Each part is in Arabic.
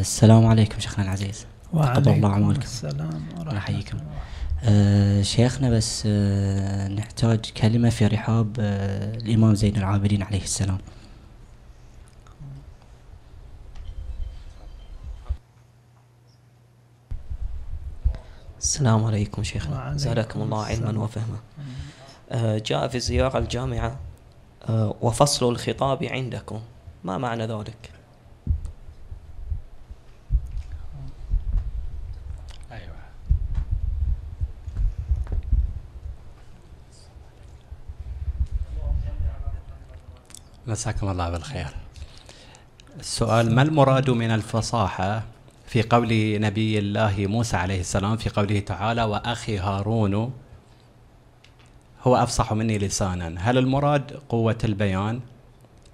السلام عليكم شيخنا العزيز. تقبل الله عملكم السلام الله يحييكم. أه شيخنا بس أه نحتاج كلمة في رحاب أه الإمام زين العابدين عليه السلام. السلام عليكم شيخنا. زادكم الله علما وفهما. آه جاء في الزيارة الجامعة آه وفصل الخطاب عندكم. ما معنى ذلك؟ مساكم الله بالخير. السؤال ما المراد من الفصاحة في قول نبي الله موسى عليه السلام في قوله تعالى وأخي هارون هو أفصح مني لسانا. هل المراد قوة البيان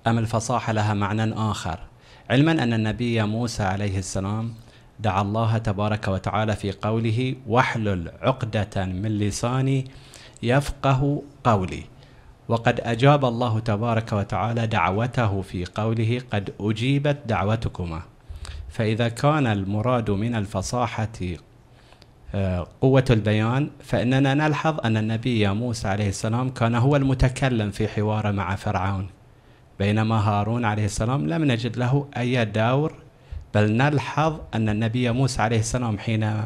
أم الفصاحة لها معنى آخر؟ علما أن النبي موسى عليه السلام دعا الله تبارك وتعالى في قوله واحلل عقدة من لساني يفقه قولي. وقد أجاب الله تبارك وتعالى دعوته في قوله قد أجيبت دعوتكما. فإذا كان المراد من الفصاحة آه، قوة البيان فإننا نلحظ أن النبي موسى عليه السلام كان هو المتكلم في حواره مع فرعون. بينما هارون عليه السلام لم نجد له أي دور بل نلحظ أن النبي موسى عليه السلام حين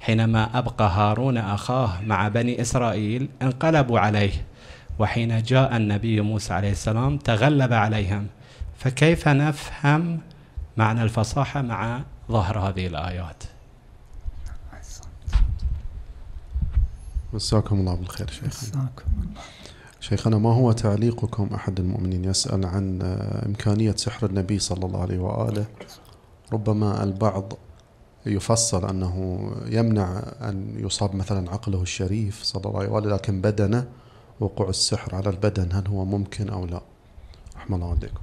حينما أبقى هارون أخاه مع بني إسرائيل انقلبوا عليه. وحين جاء النبي موسى عليه السلام تغلب عليهم. فكيف نفهم معنى الفصاحة مع ظهر هذه الآيات؟ مساكم الله بالخير شيخنا. شيخنا ما هو تعليقكم أحد المؤمنين يسأل عن إمكانية سحر النبي صلى الله عليه وآله؟ ربما البعض يفصل أنه يمنع أن يصاب مثلا عقله الشريف صلى الله عليه وآله لكن بدنه وقوع السحر على البدن هل هو ممكن أو لا؟ رحم الله عليكم.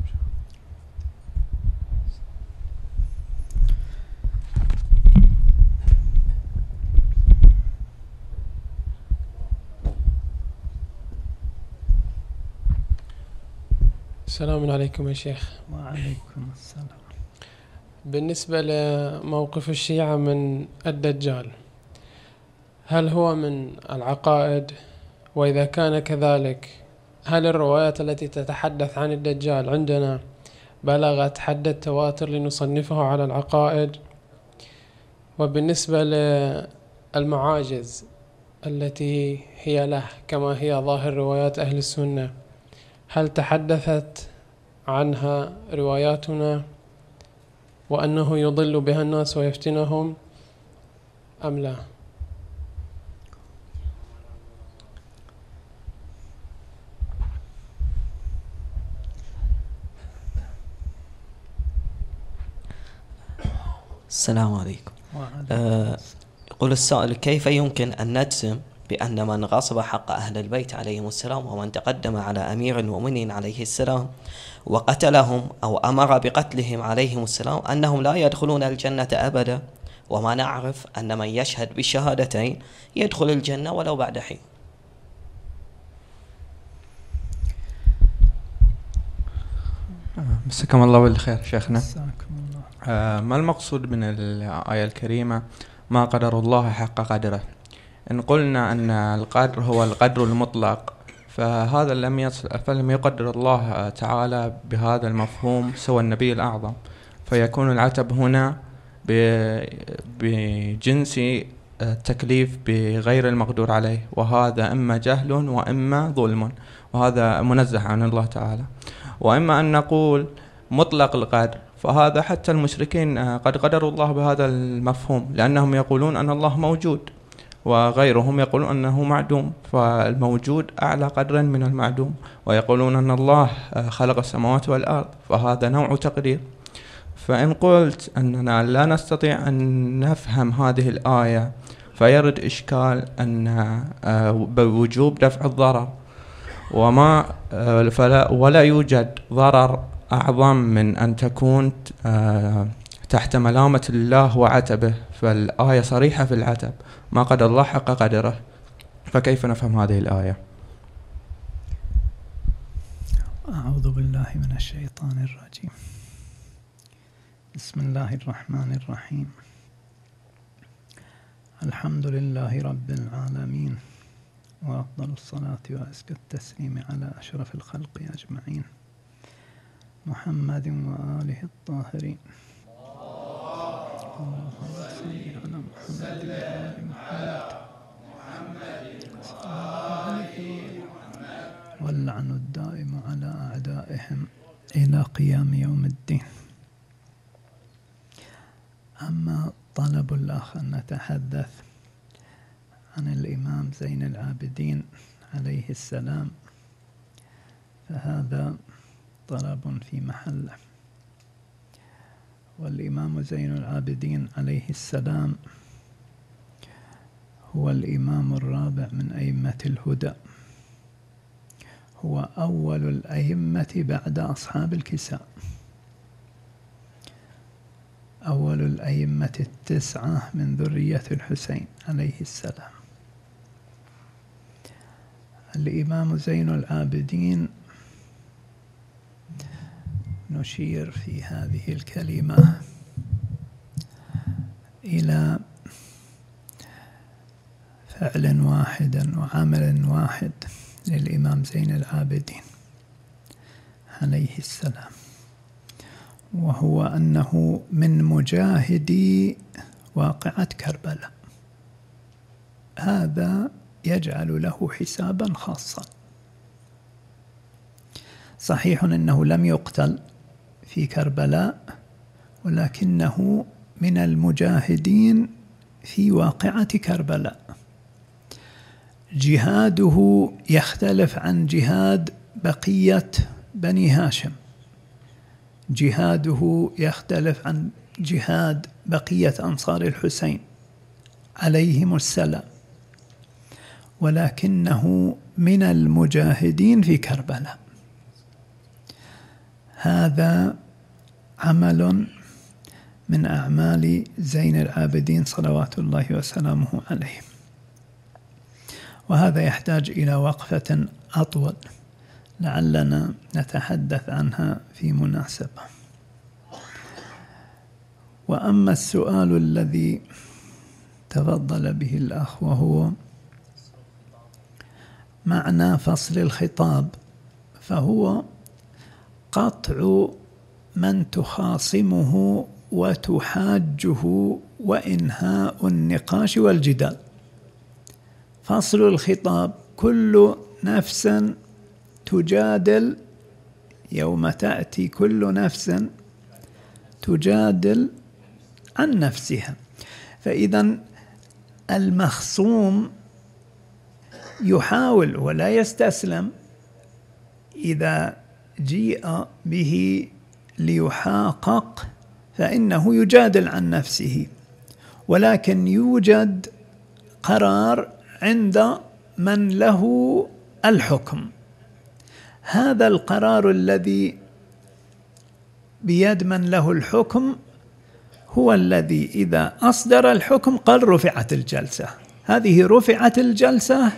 السلام عليكم يا شيخ. وعليكم السلام. بالنسبة لموقف الشيعة من الدجال هل هو من العقائد وإذا كان كذلك هل الروايات التي تتحدث عن الدجال عندنا بلغت حد التواتر لنصنفه على العقائد؟ وبالنسبة للمعاجز التي هي له كما هي ظاهر روايات أهل السنة هل تحدثت عنها رواياتنا؟ وأنه يضل بها الناس ويفتنهم؟ أم لا؟ السلام عليكم. آه يقول السائل كيف يمكن أن نجزم بأن من غصب حق أهل البيت عليهم السلام ومن تقدم على أمير المؤمنين عليه السلام وقتلهم أو أمر بقتلهم عليهم السلام أنهم لا يدخلون الجنة أبدا؟ وما نعرف أن من يشهد بالشهادتين يدخل الجنة ولو بعد حين. مسكم الله بالخير شيخنا. ما المقصود من الآية الكريمة؟ ما قدر الله حق قدره. إن قلنا أن القدر هو القدر المطلق فهذا لم فلم يقدر الله تعالى بهذا المفهوم سوى النبي الأعظم. فيكون العتب هنا بجنس التكليف بغير المقدور عليه. وهذا إما جهل وإما ظلم. وهذا منزه عن الله تعالى. وإما أن نقول مطلق القدر. فهذا حتى المشركين قد قدروا الله بهذا المفهوم لأنهم يقولون أن الله موجود وغيرهم يقولون أنه معدوم فالموجود أعلى قدرا من المعدوم ويقولون أن الله خلق السماوات والأرض فهذا نوع تقدير. فإن قلت أننا لا نستطيع أن نفهم هذه الآية فيرد إشكال أن آه، بوجوب دفع الضرر وما آه، فلا ولا يوجد ضرر أعظم من أن تكون آه، تحت ملامة الله وعتبه فالآية صريحة في العتب. ما قدر الله حق قدره. فكيف نفهم هذه الآية؟ أعوذ بالله من الشيطان الرجيم. بسم الله الرحمن الرحيم. الحمد لله رب العالمين وأفضل الصلاة وأزكى التسليم على أشرف الخلق أجمعين. محمد وآله الطاهرين. اللهم صل على محمد وآل محمد. واللعن الدائم على أعدائهم إلى قيام يوم الدين. أما طلب الأخ أن نتحدث عن الإمام زين العابدين عليه السلام فهذا طلب في محله والإمام زين العابدين عليه السلام هو الإمام الرابع من أئمة الهدى. هو أول الأئمة بعد أصحاب الكساء. أول الأئمة التسعة من ذرية الحسين عليه السلام. الإمام زين العابدين نشير في هذه الكلمة إلى فعل واحد وعمل واحد للإمام زين العابدين عليه السلام وهو أنه من مجاهدي واقعة كربلاء. هذا يجعل له حسابا خاصا. صحيح أنه لم يقتل في كربلاء ولكنه من المجاهدين في واقعة كربلاء جهاده يختلف عن جهاد بقية بني هاشم. جهاده يختلف عن جهاد بقية أنصار الحسين عليهم السلام. ولكنه من المجاهدين في كربلاء هذا عمل من أعمال زين العابدين صلوات الله وسلامه عليه. وهذا يحتاج إلى وقفة أطول لعلنا نتحدث عنها في مناسبة. وأما السؤال الذي تفضل به الأخ وهو معنى فصل الخطاب فهو قطع من تخاصمه وتحاجه وإنهاء النقاش والجدال. فصل الخطاب كل نفس تجادل يوم تأتي كل نفس تجادل عن نفسها. فإذا المخصوم يحاول ولا يستسلم إذا جيء به ليحاقق فإنه يجادل عن نفسه. ولكن يوجد قرار عند من له الحكم. هذا القرار الذي بيد من له الحكم هو الذي إذا أصدر الحكم قال رفعت الجلسة. هذه رفعت الجلسة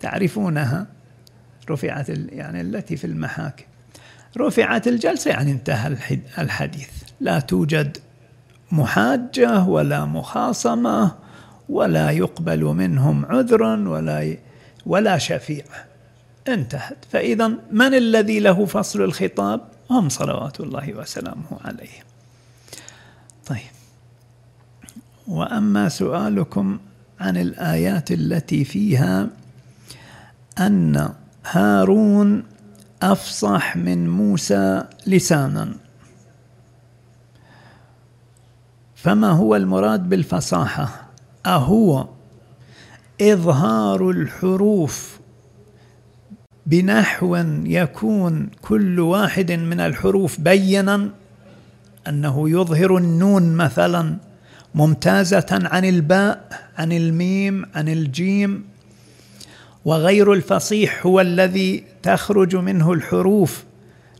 تعرفونها؟ رفعت يعني التي في المحاكم. رفعت الجلسة يعني انتهى الحديث. لا توجد محاجة ولا مخاصمة ولا يقبل منهم عذر ولا ولا شفيع. انتهت. فإذا من الذي له فصل الخطاب؟ هم صلوات الله وسلامه عليه. طيب. وأما سؤالكم عن الآيات التي فيها أن هارون أفصح من موسى لسانا. فما هو المراد بالفصاحة؟ أهو إظهار الحروف بنحو يكون كل واحد من الحروف بينا أنه يظهر النون مثلا ممتازة عن الباء عن الميم عن الجيم. وغير الفصيح هو الذي تخرج منه الحروف.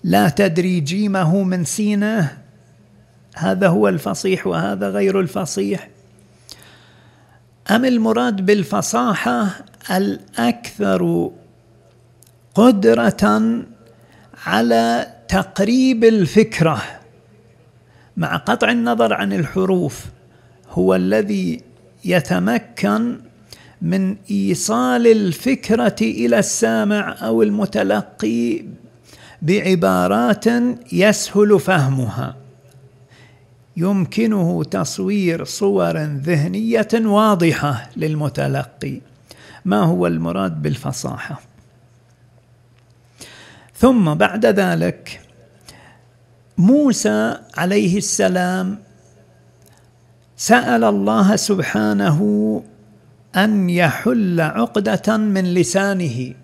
لا تدري جيمه من سينه هذا هو الفصيح وهذا غير الفصيح. أم المراد بالفصاحة الأكثر قدرة على تقريب الفكرة مع قطع النظر عن الحروف؟ هو الذي يتمكن من إيصال الفكرة إلى السامع أو المتلقي بعبارات يسهل فهمها. يمكنه تصوير صور ذهنية واضحة للمتلقي. ما هو المراد بالفصاحة؟ ثم بعد ذلك موسى عليه السلام سأل الله سبحانه أن يحل عقدة من لسانه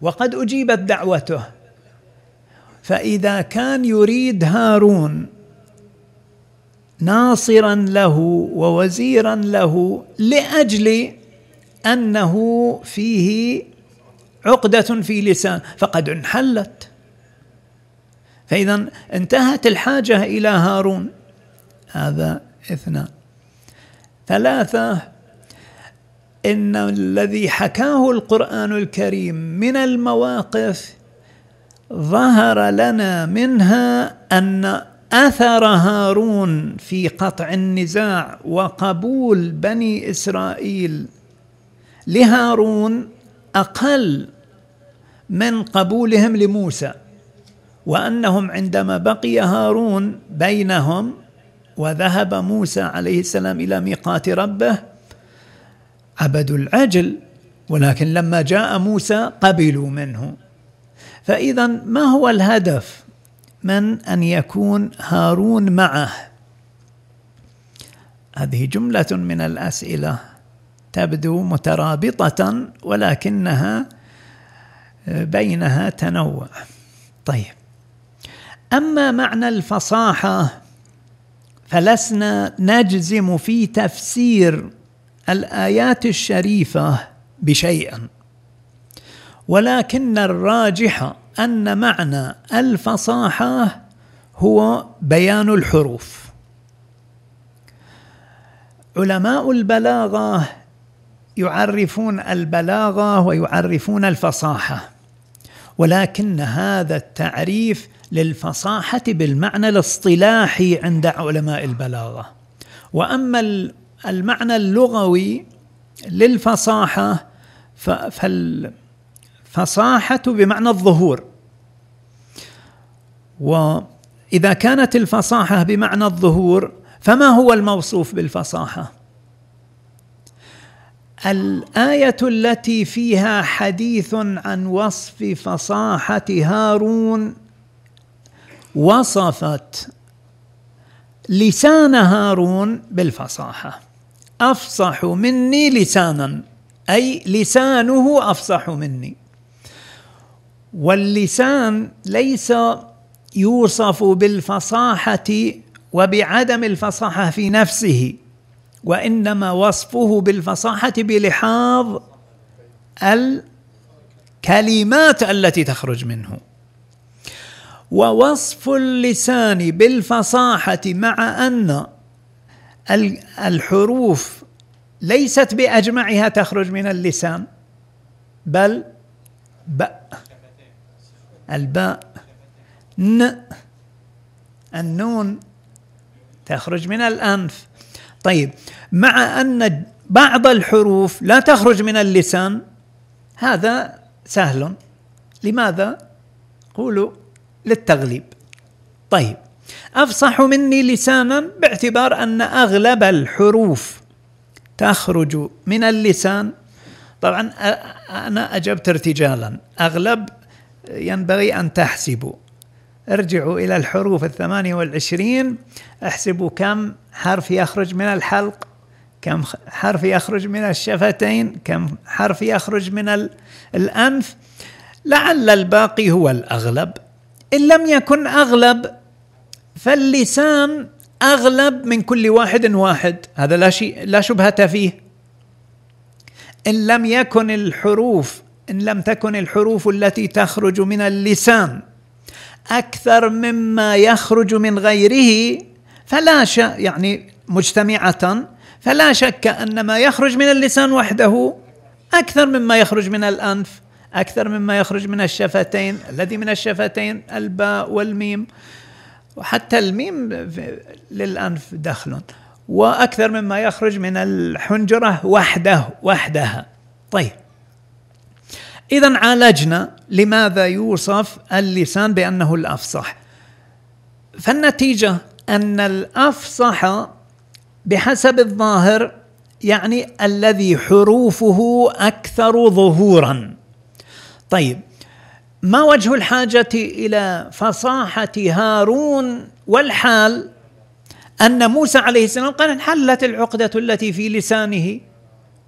وقد أجيبت دعوته. فإذا كان يريد هارون ناصرا له ووزيرا له لأجل أنه فيه عقدة في لسان فقد انحلت. فاذا انتهت الحاجة إلى هارون. هذا اثنان. ثلاثة إن الذي حكاه القرآن الكريم من المواقف ظهر لنا منها أن أثر هارون في قطع النزاع وقبول بني إسرائيل لهارون أقل من قبولهم لموسى وأنهم عندما بقي هارون بينهم وذهب موسى عليه السلام إلى ميقات ربه عبدوا العجل ولكن لما جاء موسى قبلوا منه. فإذا ما هو الهدف من أن يكون هارون معه؟ هذه جملة من الأسئلة تبدو مترابطة ولكنها بينها تنوع. طيب. أما معنى الفصاحة فلسنا نجزم في تفسير الآيات الشريفة بشيء ولكن الراجح أن معنى الفصاحة هو بيان الحروف. علماء البلاغة يعرفون البلاغة ويعرفون الفصاحة ولكن هذا التعريف للفصاحة بالمعنى الاصطلاحي عند علماء البلاغة. وأما المعنى اللغوي للفصاحة فالفصاحه بمعنى الظهور. وإذا كانت الفصاحة بمعنى الظهور فما هو الموصوف بالفصاحة؟ الآية التي فيها حديث عن وصف فصاحة هارون وصفت لسان هارون بالفصاحة. أفصح مني لسانا. أي لسانه أفصح مني. واللسان ليس يوصف بالفصاحة وبعدم الفصاحة في نفسه وإنما وصفه بالفصاحة بلحاظ الكلمات التي تخرج منه. ووصف اللسان بالفصاحة مع أن الحروف ليست بأجمعها تخرج من اللسان بل باء الباء ن النون تخرج من الأنف. طيب مع أن بعض الحروف لا تخرج من اللسان هذا سهل. لماذا؟ قولوا للتغليب. طيب أفصح مني لسانا باعتبار أن أغلب الحروف تخرج من اللسان. طبعا أنا أجبت ارتجالا. أغلب ينبغي أن تحسبوا. ارجعوا إلى الحروف الثمانية والعشرين. احسبوا كم حرف يخرج من الحلق كم حرف يخرج من الشفتين كم حرف يخرج من الأنف. لعل الباقي هو الأغلب. إن لم يكن أغلب فاللسان أغلب من كل واحد واحد. هذا لا شيء لا شبهة فيه. إن لم يكن الحروف إن لم تكن الحروف التي تخرج من اللسان أكثر مما يخرج من غيره فلا شك يعني مجتمعة فلا شك أن ما يخرج من اللسان وحده أكثر مما يخرج من الأنف أكثر مما يخرج من الشفتين الذي من الشفتين الباء والميم. وحتى الميم للأنف دخل وأكثر مما يخرج من الحنجرة وحده وحدها. طيب. إذا عالجنا لماذا يوصف اللسان بأنه الأفصح؟ فالنتيجة أن الأفصح بحسب الظاهر يعني الذي حروفه أكثر ظهورا. طيب. ما وجه الحاجة إلى فصاحة هارون والحال أن موسى عليه السلام قال انحلت العقدة التي في لسانه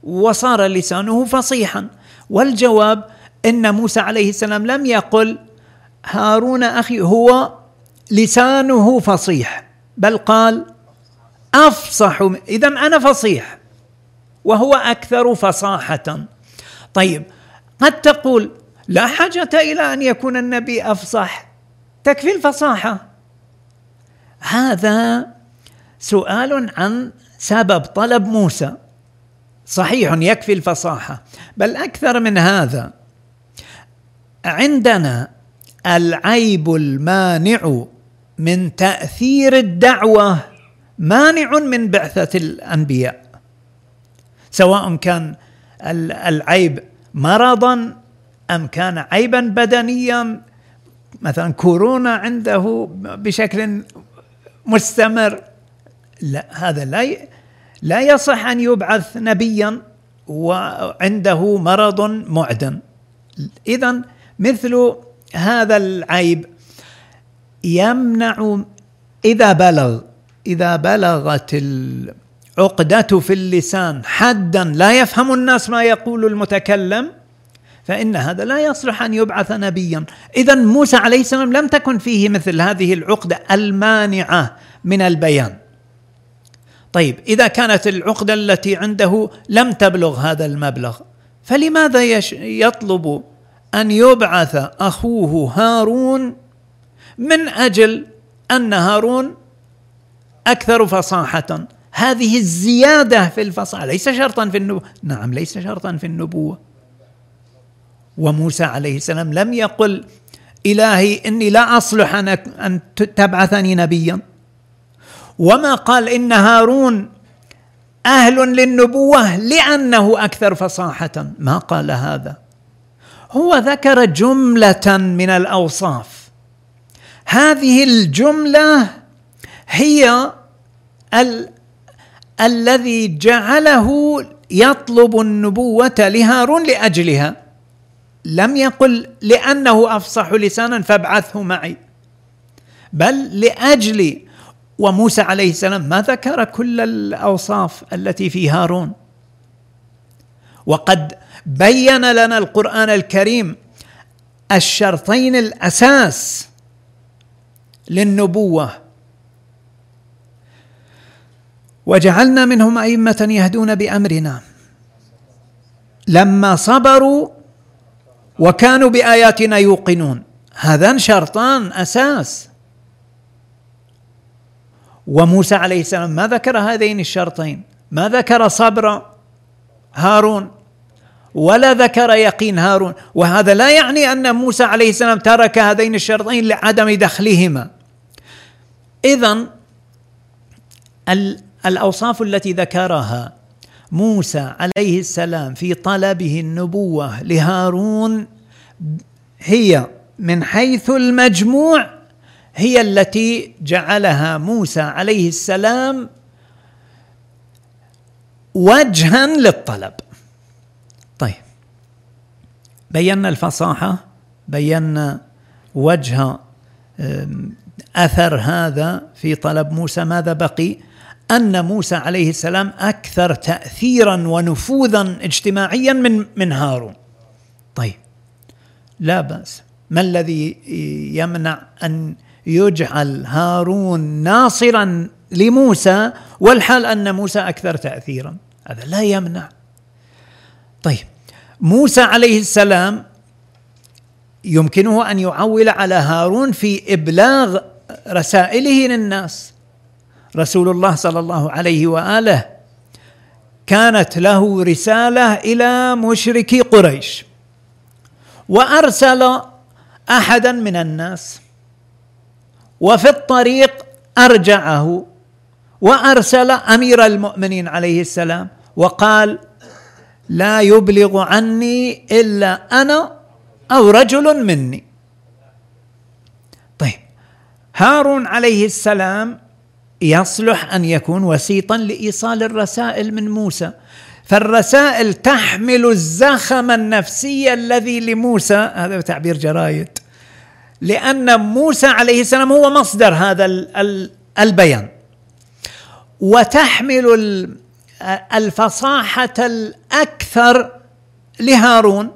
وصار لسانه فصيحا. والجواب إن موسى عليه السلام لم يقل هارون أخي هو لسانه فصيح بل قال أفصح اذا أنا فصيح وهو أكثر فصاحة. طيب قد تقول لا حاجة إلى أن يكون النبي أفصح. تكفي الفصاحة. هذا سؤال عن سبب طلب موسى. صحيح يكفي الفصاحة بل أكثر من هذا. عندنا العيب المانع من تأثير الدعوة مانع من بعثة الأنبياء. سواء كان العيب مرضا أم كان عيبا بدنيا؟ مثلا كورونا عنده بشكل مستمر. لا هذا لا لا يصح أن يبعث نبيا وعنده مرض معدن اذا مثل هذا العيب يمنع إذا بلغ إذا بلغت العقدة في اللسان حدا لا يفهم الناس ما يقول المتكلم. فإن هذا لا يصلح أن يبعث نبيا. إذا موسى عليه السلام لم تكن فيه مثل هذه العقدة المانعة من البيان. طيب إذا كانت العقدة التي عنده لم تبلغ هذا المبلغ فلماذا يطلب أن يبعث أخوه هارون من أجل أن هارون أكثر فصاحة؟ هذه الزيادة في الفصاحة ليس شرطا في النبوه نعم ليس شرطا في النبوة. وموسى عليه السلام لم يقل إلهي إني لا أصلح أن تبعثني نبيا. وما قال إن هارون أهل للنبوة لأنه أكثر فصاحة. ما قال هذا؟ هو ذكر جملة من الأوصاف. هذه الجملة هي ال الذي جعله يطلب النبوة لهارون لأجلها. لم يقل لأنه أفصح لسانا فابعثه معي. بل لأجل وموسى عليه السلام ما ذكر كل الأوصاف التي في هارون. وقد بين لنا القرآن الكريم الشرطين الأساس للنبوة. وجعلنا منهم أئمة يهدون بأمرنا. لما صبروا وكانوا بآياتنا يوقنون. هذان شرطان أساس. وموسى عليه السلام ما ذكر هذين الشرطين؟ ما ذكر صبر هارون ولا ذكر يقين هارون. وهذا لا يعني أن موسى عليه السلام ترك هذين الشرطين لعدم دخلهما. اذا الأوصاف التي ذكرها موسى عليه السلام في طلبه النبوة لهارون هي من حيث المجموع هي التي جعلها موسى عليه السلام وجها للطلب. طيب بينا الفصاحة بينا وجه أثر هذا في طلب موسى. ماذا بقي؟ أن موسى عليه السلام أكثر تاثيرا ونفوذا اجتماعيا من من هارون. طيب لا بأس. ما الذي يمنع أن يجعل هارون ناصرا لموسى والحال أن موسى أكثر تاثيرا؟ هذا لا يمنع. طيب موسى عليه السلام يمكنه أن يعول على هارون في إبلاغ رسائله للناس. رسول الله صلى الله عليه واله كانت له رساله إلى مشركي قريش وارسل احدا من الناس وفي الطريق ارجعه وارسل امير المؤمنين عليه السلام وقال لا يبلغ عني الا أنا أو رجل مني طيب هارون عليه السلام يصلح أن يكون وسيطا لإيصال الرسائل من موسى. فالرسائل تحمل الزخم النفسي الذي لموسى هذا تعبير جرايد لأن موسى عليه السلام هو مصدر هذا البيان. وتحمل الفصاحة الأكثر لهارون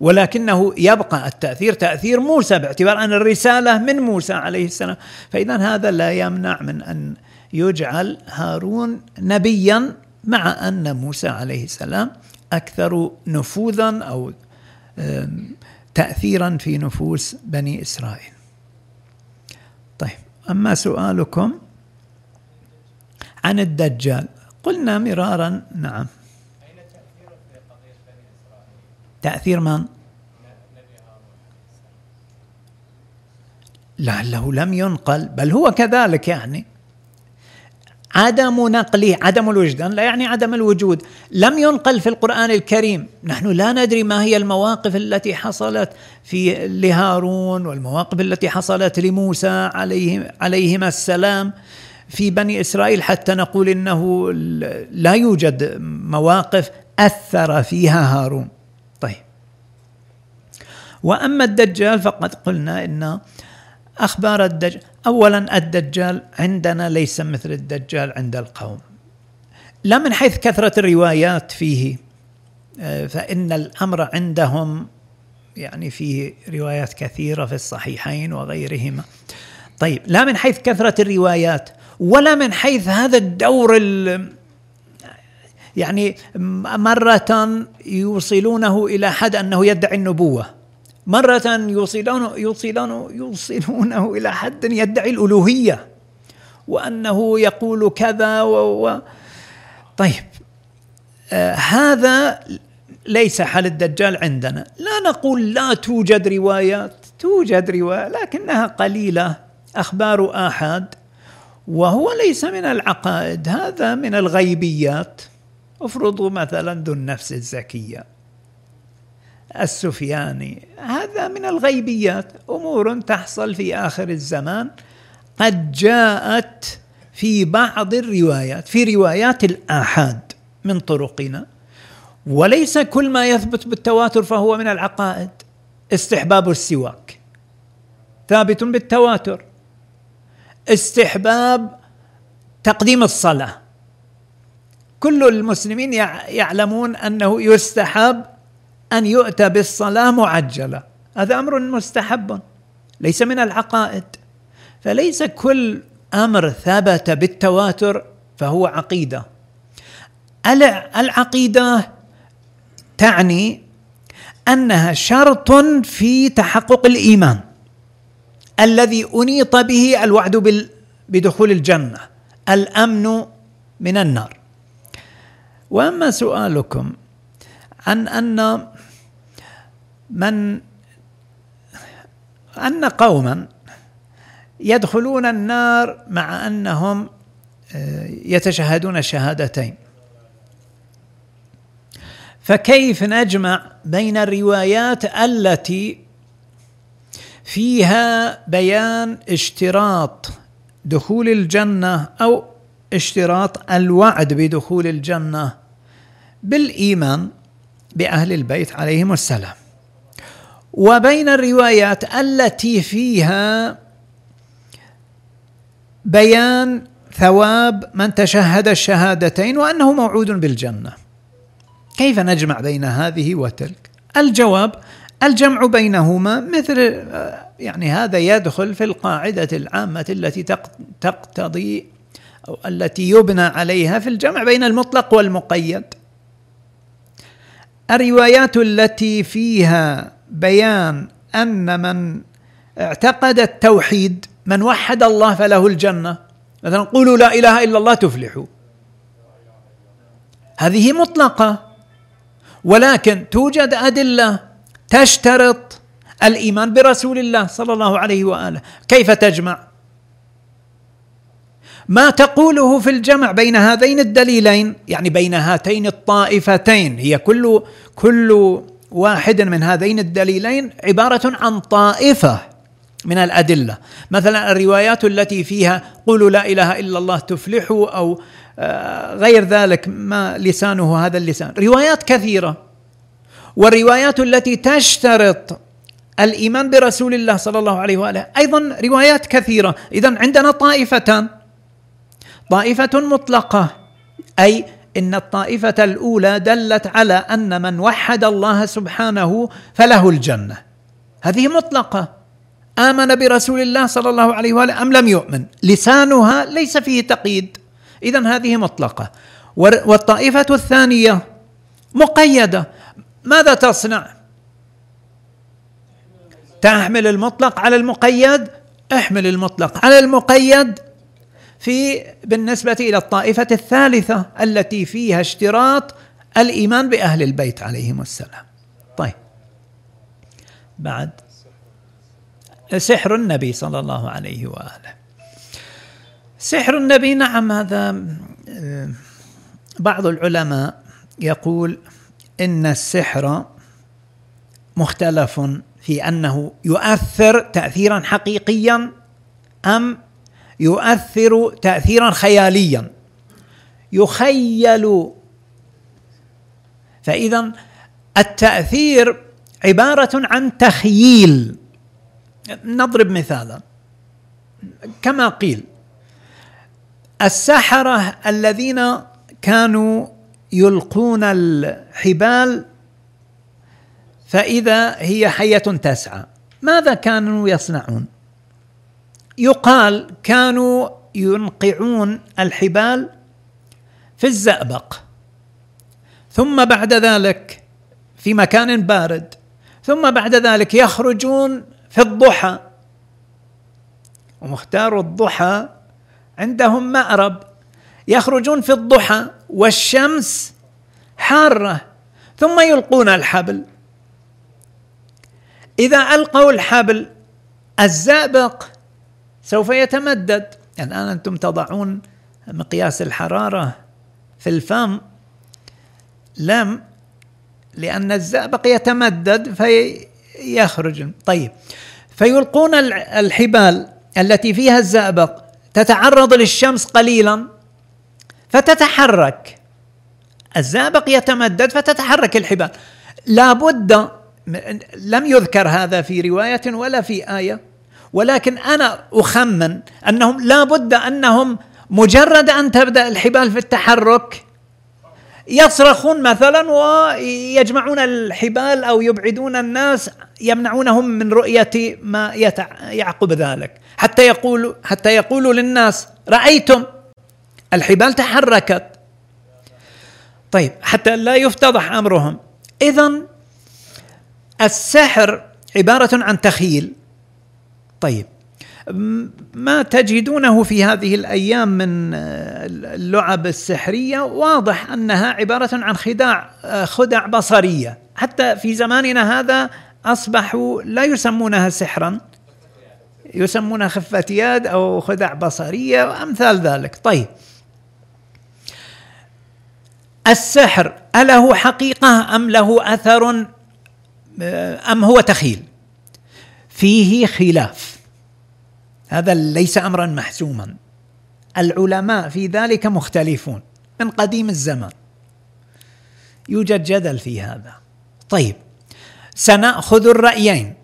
ولكنه يبقى التأثير تأثير موسى باعتبار أن الرسالة من موسى عليه السلام. فاذا هذا لا يمنع من أن يجعل هارون نبيا مع أن موسى عليه السلام أكثر نفوذا أو تاثيرا في نفوس بني إسرائيل. طيب أما سؤالكم عن الدجال قلنا مرارا نعم. تأثير من؟ لعله لم ينقل بل هو كذلك يعني. عدم نقله عدم الوجدان لا يعني عدم الوجود. لم ينقل في القرآن الكريم. نحن لا ندري ما هي المواقف التي حصلت في لهارون والمواقف التي حصلت لموسى عليه عليهما السلام في بني إسرائيل حتى نقول إنه لا يوجد مواقف أثر فيها هارون. طيب. وأما الدجال فقد قلنا إن أخبار الدجال اولا الدجال عندنا ليس مثل الدجال عند القوم. لا من حيث كثرة الروايات فيه آه، فإن الأمر عندهم يعني فيه روايات كثيرة في الصحيحين وغيرهما. طيب لا من حيث كثرة الروايات ولا من حيث هذا الدور يعني مرة يوصلونه إلى حد أنه يدعي النبوة. مرة يوصلونه يوصلونه يوصلونه إلى حد يدعي الألوهية وأنه يقول كذا و, و طيب آه هذا ليس حال الدجال عندنا. لا نقول لا توجد روايات توجد رواية لكنها قليلة أخبار آحاد وهو ليس من العقائد هذا من الغيبيات. افرضوا مثلا ذو النفس الزكية. السفياني. هذا من الغيبيات. أمور تحصل في آخر الزمان. قد جاءت في بعض الروايات في روايات الآحاد من طرقنا. وليس كل ما يثبت بالتواتر فهو من العقائد. استحباب السواك. ثابت بالتواتر. استحباب تقديم الصلاة. كل المسلمين يعلمون أنه يستحب أن يؤتى بالصلاة معجلة. هذا أمر مستحب. ليس من العقائد. فليس كل أمر ثبت بالتواتر فهو عقيدة. العقيدة تعني أنها شرط في تحقق الإيمان. الذي أنيط به الوعد بدخول الجنة. الأمن من النار. وأما سؤالكم عن أن من أن قوما يدخلون النار مع أنهم آه، يتشهدون الشهادتين. فكيف نجمع بين الروايات التي فيها بيان اشتراط دخول الجنة أو اشتراط الوعد بدخول الجنة بالإيمان بأهل البيت عليهم السلام؟ وبين الروايات التي فيها بيان ثواب من تشهد الشهادتين وأنه موعود بالجنة. كيف نجمع بين هذه وتلك؟ الجواب الجمع بينهما مثل يعني هذا يدخل في القاعدة العامة التي تقتضي أو التي يبنى عليها في الجمع بين المطلق والمقيد. الروايات التي فيها بيان أن من اعتقد التوحيد من وحد الله فله الجنة. مثلا قولوا لا إله إلا الله تفلحوا. هذه مطلقة. ولكن توجد أدلة تشترط الإيمان برسول الله صلى الله عليه وآله. كيف تجمع؟ ما تقوله في الجمع بين هذين الدليلين يعني بين هاتين الطائفتين هي كل كل واحد من هذين الدليلين عبارة عن طائفة من الأدلة. مثلا الروايات التي فيها قولوا لا إله إلا الله تفلحوا أو آه، غير ذلك ما لسانه هذا اللسان. روايات كثيرة. والروايات التي تشترط الإيمان برسول الله صلى الله عليه وآله أيضا روايات كثيرة. اذا عندنا طائفتان. طائفة مطلقة. أي إن الطائفة الأولى دلت على أن من وحد الله سبحانه فله الجنة. هذه مطلقة. آمن برسول الله صلى الله عليه وآله أم لم يؤمن؟ لسانها ليس فيه تقييد. اذا هذه مطلقة. والطائفة الثانية مقيدة. ماذا تصنع؟ تحمل المطلق على المقيد؟ احمل المطلق على المقيد. في بالنسبة إلى الطائفة الثالثة التي فيها اشتراط الإيمان بأهل البيت عليهم السلام. طيب. بعد. سحر النبي صلى الله عليه وآله. سحر النبي نعم هذا بعض العلماء يقول إن السحر مختلف في أنه يؤثر تاثيرا حقيقيا أم يؤثر تاثيرا خياليا. يخيل. فاذا التأثير عبارة عن تخييل. نضرب مثالا. كما قيل السحرة الذين كانوا يلقون الحبال فإذا هي حية تسعى ماذا كانوا يصنعون؟ يقال كانوا ينقعون الحبال في الزأبق. ثم بعد ذلك في مكان بارد. ثم بعد ذلك يخرجون في الضحى. ومختار الضحى عندهم مأرب. يخرجون في الضحى والشمس حارة. ثم يلقون الحبل. إذا ألقوا الحبل الزئبق سوف يتمدد. الآن أنتم تضعون مقياس الحرارة في الفم. لم لأن الزئبق يتمدد فيخرج. طيب فيلقون الحبال التي فيها الزئبق تتعرض للشمس قليلا فتتحرك. الزئبق يتمدد فتتحرك الحبال. لابد لم يذكر هذا في رواية ولا في آية. ولكن أنا أخمن أنهم لا بد أنهم مجرد أن تبدأ الحبال في التحرك يصرخون مثلا ويجمعون الحبال أو يبعدون الناس يمنعونهم من رؤية ما يعقب ذلك. حتى يقول حتى يقولوا للناس رأيتم الحبال تحركت. طيب حتى لا يفتضح أمرهم. اذا السحر عبارة عن تخيل طيب ما تجدونه في هذه الأيام من اللعب السحرية؟ واضح أنها عبارة عن خداع خدع بصرية. حتى في زماننا هذا أصبحوا لا يسمونها سحرا يسمونها خفة يد أو خدع بصرية وأمثال ذلك. طيب السحر اله حقيقة أم له أثر أم هو تخيل؟ فيه خلاف. هذا ليس أمرا محسوما العلماء في ذلك مختلفون من قديم الزمان. يوجد جدل في هذا. طيب سنأخذ الرأيين.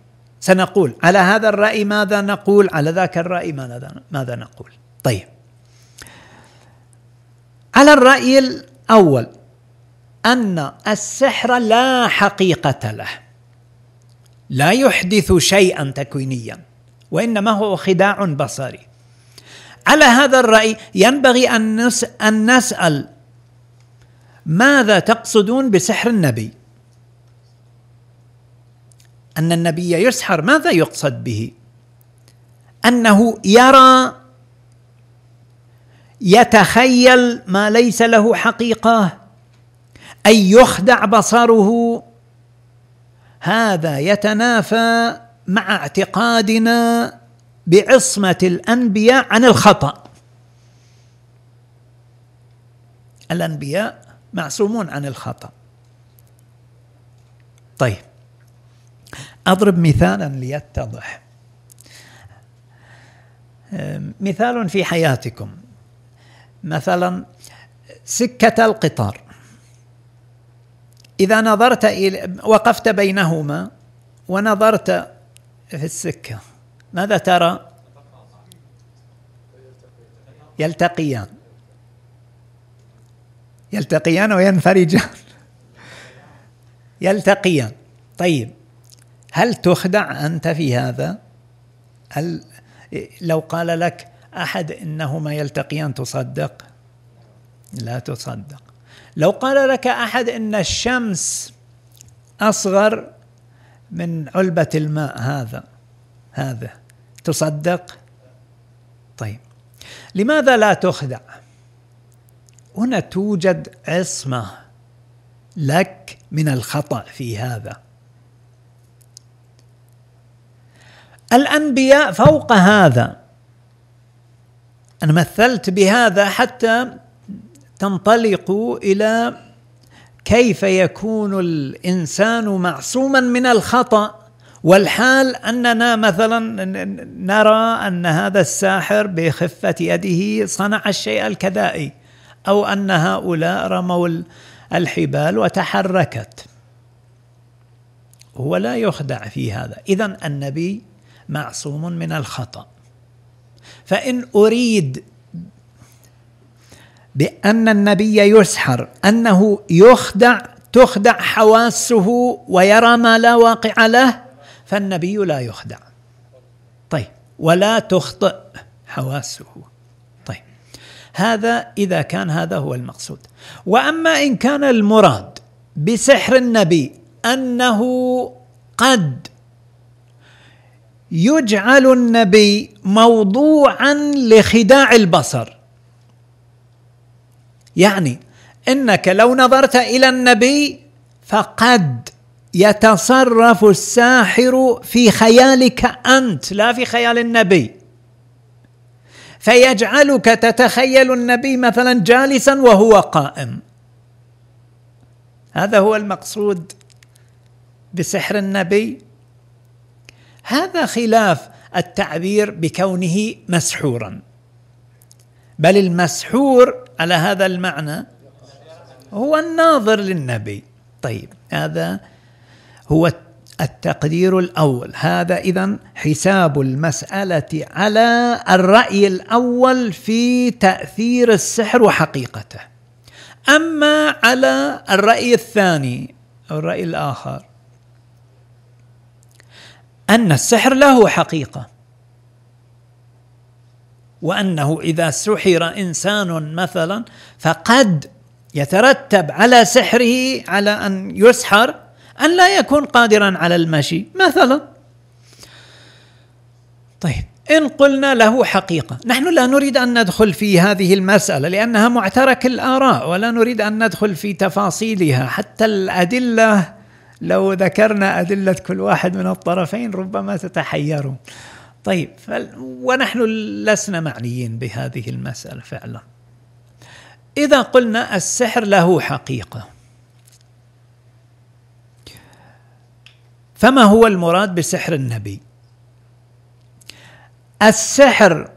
سنقول على هذا الرأي ماذا نقول؟ على ذاك الرأي ماذا ماذا نقول؟ طيب. على الرأي الأول أن السحر لا حقيقة له. لا يحدث شيئا تكوينيا. وإنما هو خداع بصري. على هذا الرأي ينبغي أن نسأل ماذا تقصدون بسحر النبي؟ أن النبي يسحر ماذا يقصد به؟ أنه يرى يتخيل ما ليس له حقيقة أي يخدع بصره. هذا يتنافى مع اعتقادنا بعصمة الأنبياء عن الخطأ. الأنبياء معصومون عن الخطأ. طيب أضرب مثالا ليتضح. مثال في حياتكم. مثلا سكة القطار. إذا نظرت إلى وقفت بينهما ونظرت في السكة ماذا ترى؟ يلتقيان يلتقيان وينفرجان يلتقيان طيب هل تخدع أنت في هذا؟ هل لو قال لك أحد إنهما يلتقيان تصدق؟ لا تصدق لو قال لك أحد إن الشمس أصغر من علبة الماء هذا هذا تصدق؟ طيب لماذا لا تخدع؟ هنا توجد عصمة لك من الخطأ في هذا الأنبياء فوق هذا أنا مثلت بهذا حتى تنطلقوا إلى كيف يكون الإنسان معصوما من الخطأ؟ والحال أننا مثلا نرى أن هذا الساحر بخفة يده صنع الشيء الكذائي أو أن هؤلاء رموا الحبال وتحركت. هو لا يخدع في هذا. إذا النبي معصوم من الخطأ. فإن أريد بأن النبي يسحر أنه يخدع تخدع حواسه ويرى ما لا واقع له فالنبي لا يخدع. طيب ولا تخطئ حواسه. طيب هذا إذا كان هذا هو المقصود. وأما إن كان المراد بسحر النبي أنه قد يجعل النبي موضوعا لخداع البصر يعني إنك لو نظرت إلى النبي فقد يتصرف الساحر في خيالك أنت لا في خيال النبي. فيجعلك تتخيل النبي مثلا جالسا وهو قائم. هذا هو المقصود بسحر النبي. هذا خلاف التعبير بكونه مسحورا. بل المسحور على هذا المعنى هو الناظر للنبي. طيب هذا هو التقدير الأول. هذا اذا حساب المسألة على الرأي الأول في تأثير السحر وحقيقته. أما على الرأي الثاني أو الرأي الآخر أن السحر له حقيقة. وأنه إذا سحر إنسان مثلا فقد يترتب على سحره على أن يسحر أن لا يكون قادرا على المشي مثلا. طيب إن قلنا له حقيقة نحن لا نريد أن ندخل في هذه المسألة لأنها معترك الآراء ولا نريد أن ندخل في تفاصيلها. حتى الأدلة لو ذكرنا أدلة كل واحد من الطرفين ربما تتحيرون طيب ونحن لسنا معنيين بهذه المسألة فعلا. إذا قلنا السحر له حقيقة فما هو المراد بسحر النبي؟ السحر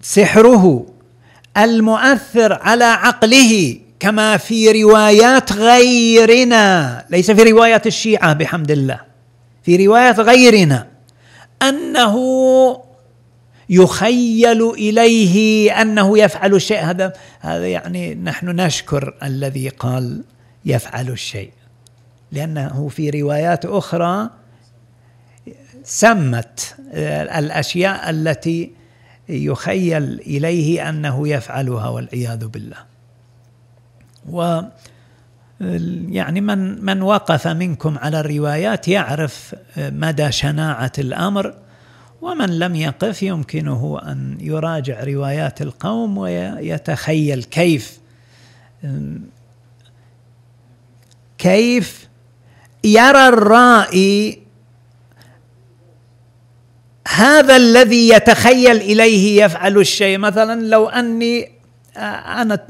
سحره المؤثر على عقله كما في روايات غيرنا ليس في روايات الشيعة بحمد الله. في روايات غيرنا. أنه يخيل إليه أنه يفعل الشيء. هذا هذا يعني نحن نشكر الذي قال يفعل الشيء لأنه في روايات أخرى سمت الأشياء التي يخيل إليه أنه يفعلها والعياذ بالله. و يعني من من وقف منكم على الروايات يعرف مدى شناعة الأمر ومن لم يقف يمكنه أن يراجع روايات القوم ويتخيل كيف كيف يرى الرائي هذا الذي يتخيل إليه يفعل الشيء. مثلا لو أني أنا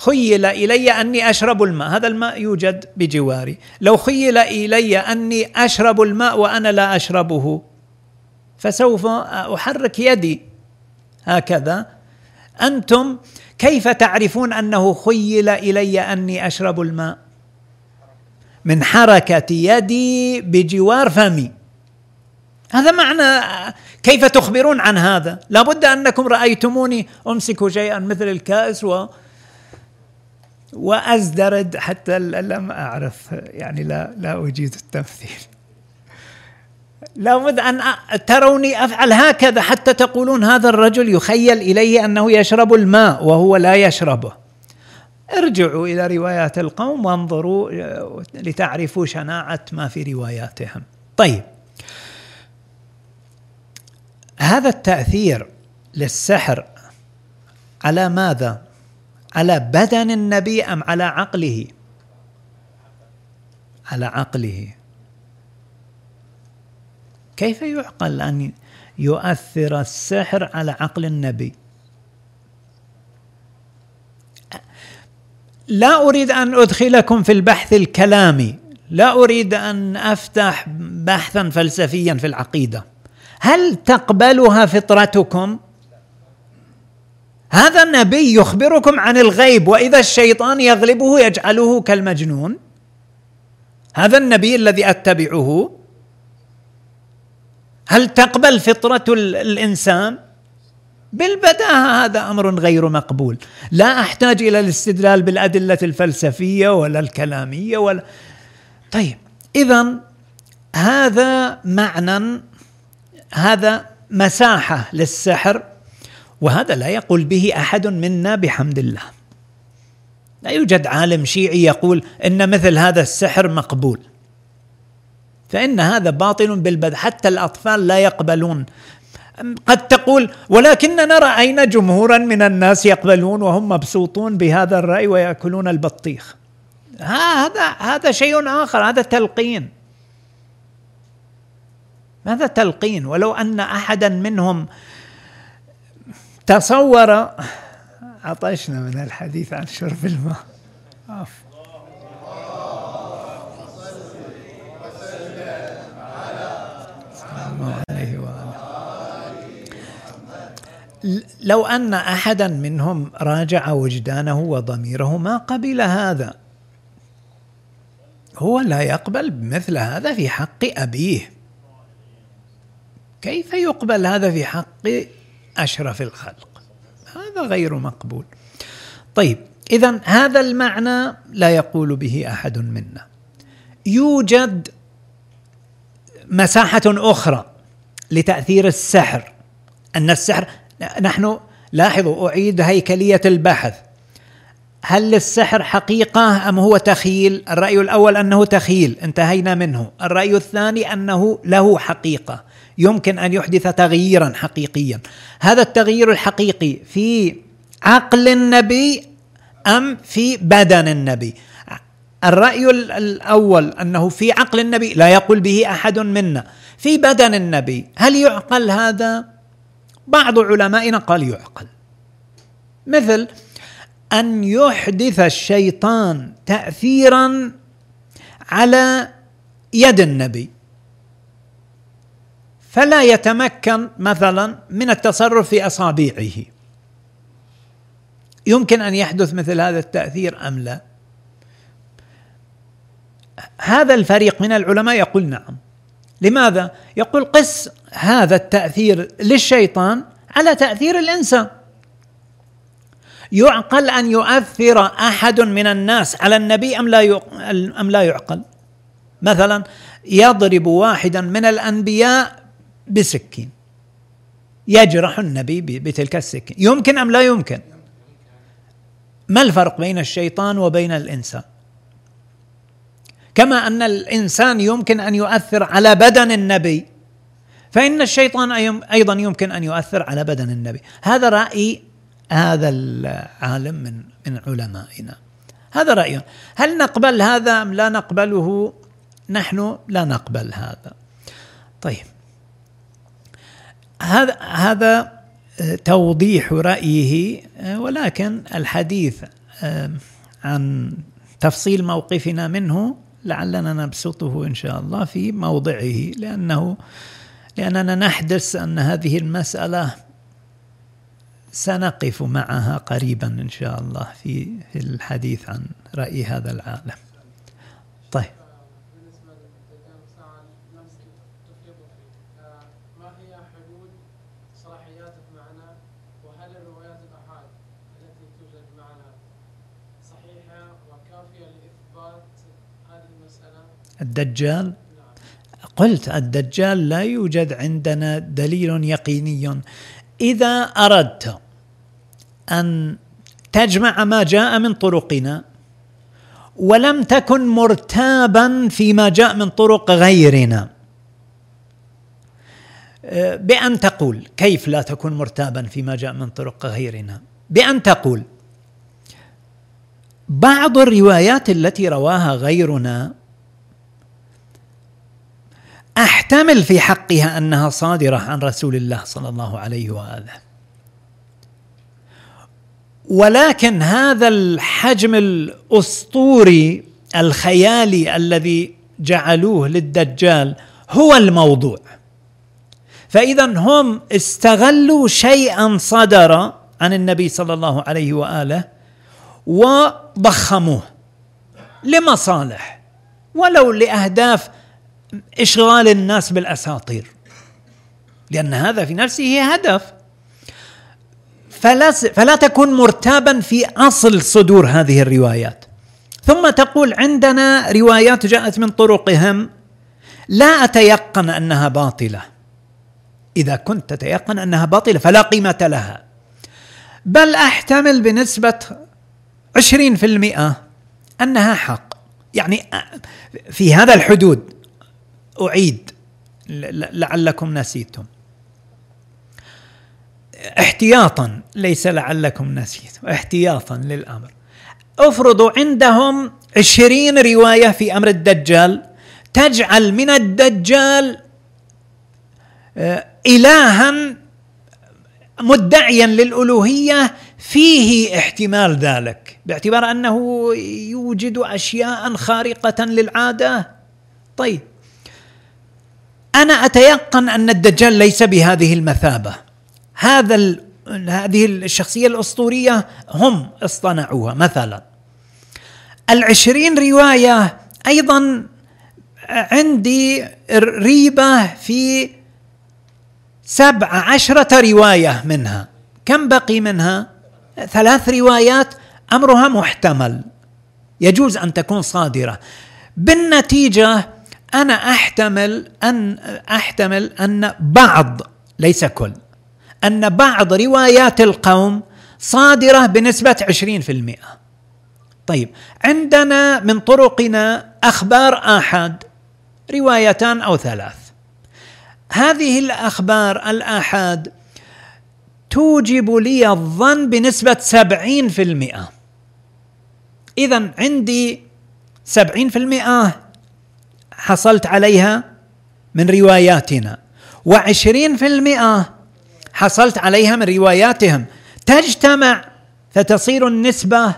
خيل إلي أني أشرب الماء. هذا الماء يوجد بجواري. لو خيل إلي أني أشرب الماء وأنا لا أشربه فسوف أحرك يدي. هكذا. أنتم كيف تعرفون أنه خيل إلي أني أشرب الماء؟ من حركة يدي بجوار فمي. هذا معنى كيف تخبرون عن هذا؟ لابد أنكم رأيتموني أمسك شيئا مثل الكأس و وأزدرد حتى لم أعرف يعني لا لا أجيد التمثيل. لابد أن تروني أفعل هكذا حتى تقولون هذا الرجل يخيل إليه أنه يشرب الماء وهو لا يشربه. ارجعوا إلى روايات القوم وانظروا لتعرفوا شناعة ما في رواياتهم. طيب. هذا التأثير للسحر على ماذا؟ على بدن النبي أم على عقله؟ على عقله كيف يعقل أن يؤثر السحر على عقل النبي؟ لا أريد أن أدخلكم في البحث الكلامي لا أريد أن أفتح بحثا فلسفيا في العقيدة هل تقبلها فطرتكم هذا النبي يخبركم عن الغيب وإذا الشيطان يغلبه يجعله كالمجنون. هذا النبي الذي أتبعه. هل تقبل فطرة الإنسان؟ بالبداهة هذا أمر غير مقبول. لا أحتاج إلى الاستدلال بالأدلة الفلسفية ولا الكلامية ولا. طيب اذا هذا معنى هذا مساحة للسحر. وهذا لا يقول به أحد منا بحمد الله. لا يوجد عالم شيعي يقول إن مثل هذا السحر مقبول. فإن هذا باطل بالبدء حتى الأطفال لا يقبلون. قد تقول ولكننا راينا جمهورا من الناس يقبلون وهم مبسوطون بهذا الرأي ويأكلون البطيخ. هذا هذا شيء آخر هذا تلقين. هذا تلقين؟ ولو أن أحدا منهم تصور عطشنا من الحديث عن شرب الماء. عليه لو أن أحدا منهم راجع وجدانه وضميره ما قبل هذا؟ هو لا يقبل مثل هذا في حق أبيه. كيف يقبل هذا في حق أشرف الخلق. هذا غير مقبول. طيب اذا هذا المعنى لا يقول به أحد منا. يوجد مساحة أخرى لتأثير السحر. أن السحر نحن لاحظوا أعيد هيكلية البحث. هل للسحر حقيقة أم هو تخيل؟ الرأي الأول أنه تخيل انتهينا منه. الرأي الثاني أنه له حقيقة. يمكن أن يحدث تغييرا حقيقيا. هذا التغيير الحقيقي في عقل النبي أم في بدن النبي؟ الرأي الأول أنه في عقل النبي لا يقول به أحد منا. في بدن النبي هل يعقل هذا؟ بعض علمائنا قال يعقل. مثل أن يحدث الشيطان تاثيرا على يد النبي. فلا يتمكن مثلا من التصرف في أصابعه. يمكن أن يحدث مثل هذا التأثير أم لا؟ هذا الفريق من العلماء يقول نعم. لماذا؟ يقول قس هذا التأثير للشيطان على تأثير الإنسان. يعقل أن يؤثر أحد من الناس على النبي أم لا أم لا يعقل؟ مثلا يضرب واحدا من الأنبياء بسكين. يجرح النبي بتلك السكين. يمكن أم لا يمكن؟ ما الفرق بين الشيطان وبين الإنسان؟ كما أن الإنسان يمكن أن يؤثر على بدن النبي فإن الشيطان أيضا يمكن أن يؤثر على بدن النبي. هذا رأي هذا العالم من من علمائنا. هذا رايه هل نقبل هذا أم لا نقبله؟ نحن لا نقبل هذا. طيب. هذا هذا توضيح رأيه ولكن الحديث عن تفصيل موقفنا منه لعلنا نبسطه إن شاء الله في موضعه لأنه لأننا نحدث أن هذه المسألة سنقف معها قريبا إن شاء الله في في الحديث عن رأي هذا العالم. الدجال؟ قلت الدجال لا يوجد عندنا دليل يقيني. إذا أردت أن تجمع ما جاء من طرقنا ولم تكن مرتابا فيما جاء من طرق غيرنا بأن تقول كيف لا تكون مرتابا فيما جاء من طرق غيرنا؟ بأن تقول بعض الروايات التي رواها غيرنا أحتمل في حقها أنها صادرة عن رسول الله صلى الله عليه وآله. ولكن هذا الحجم الأسطوري الخيالي الذي جعلوه للدجال هو الموضوع. فإذا هم استغلوا شيئا صدر عن النبي صلى الله عليه وآله وضخموه لمصالح ولو لأهداف إشغال الناس بالأساطير. لأن هذا في نفسه هدف. فلا فلا تكن مرتابا في أصل صدور هذه الروايات. ثم تقول عندنا روايات جاءت من طرقهم. لا أتيقن أنها باطلة. إذا كنت تتيقن أنها باطلة فلا قيمة لها. بل أحتمل بنسبة عشرين في المئة أنها حق. يعني في هذا الحدود. أعيد لعلكم نسيتم. احتياطا ليس لعلكم نسيتم احتياطا للأمر. افرضوا عندهم عشرين رواية في أمر الدجال تجعل من الدجال آه، إلها مدعيا للألوهية فيه احتمال ذلك باعتبار أنه يوجد أشياء خارقة للعادة. طيب أنا أتيقن أن الدجال ليس بهذه المثابة. هذا ال... هذه الشخصية الأسطورية هم اصطنعوها. مثلا العشرين رواية أيضا عندي ريبة في سبع عشرة رواية منها. كم بقي منها؟ ثلاث روايات أمرها محتمل. يجوز أن تكون صادرة. بالنتيجة أنا أحتمل أن أحتمل أن بعض ليس كل أن بعض روايات القوم صادرة بنسبة 20% طيب عندنا من طرقنا أخبار آحاد روايتان أو ثلاث. هذه الأخبار الآحاد توجب لي الظن بنسبة 70% إذا عندي 70% حصلت عليها من رواياتنا. وعشرين في المئة حصلت عليها من رواياتهم. تجتمع فتصير النسبة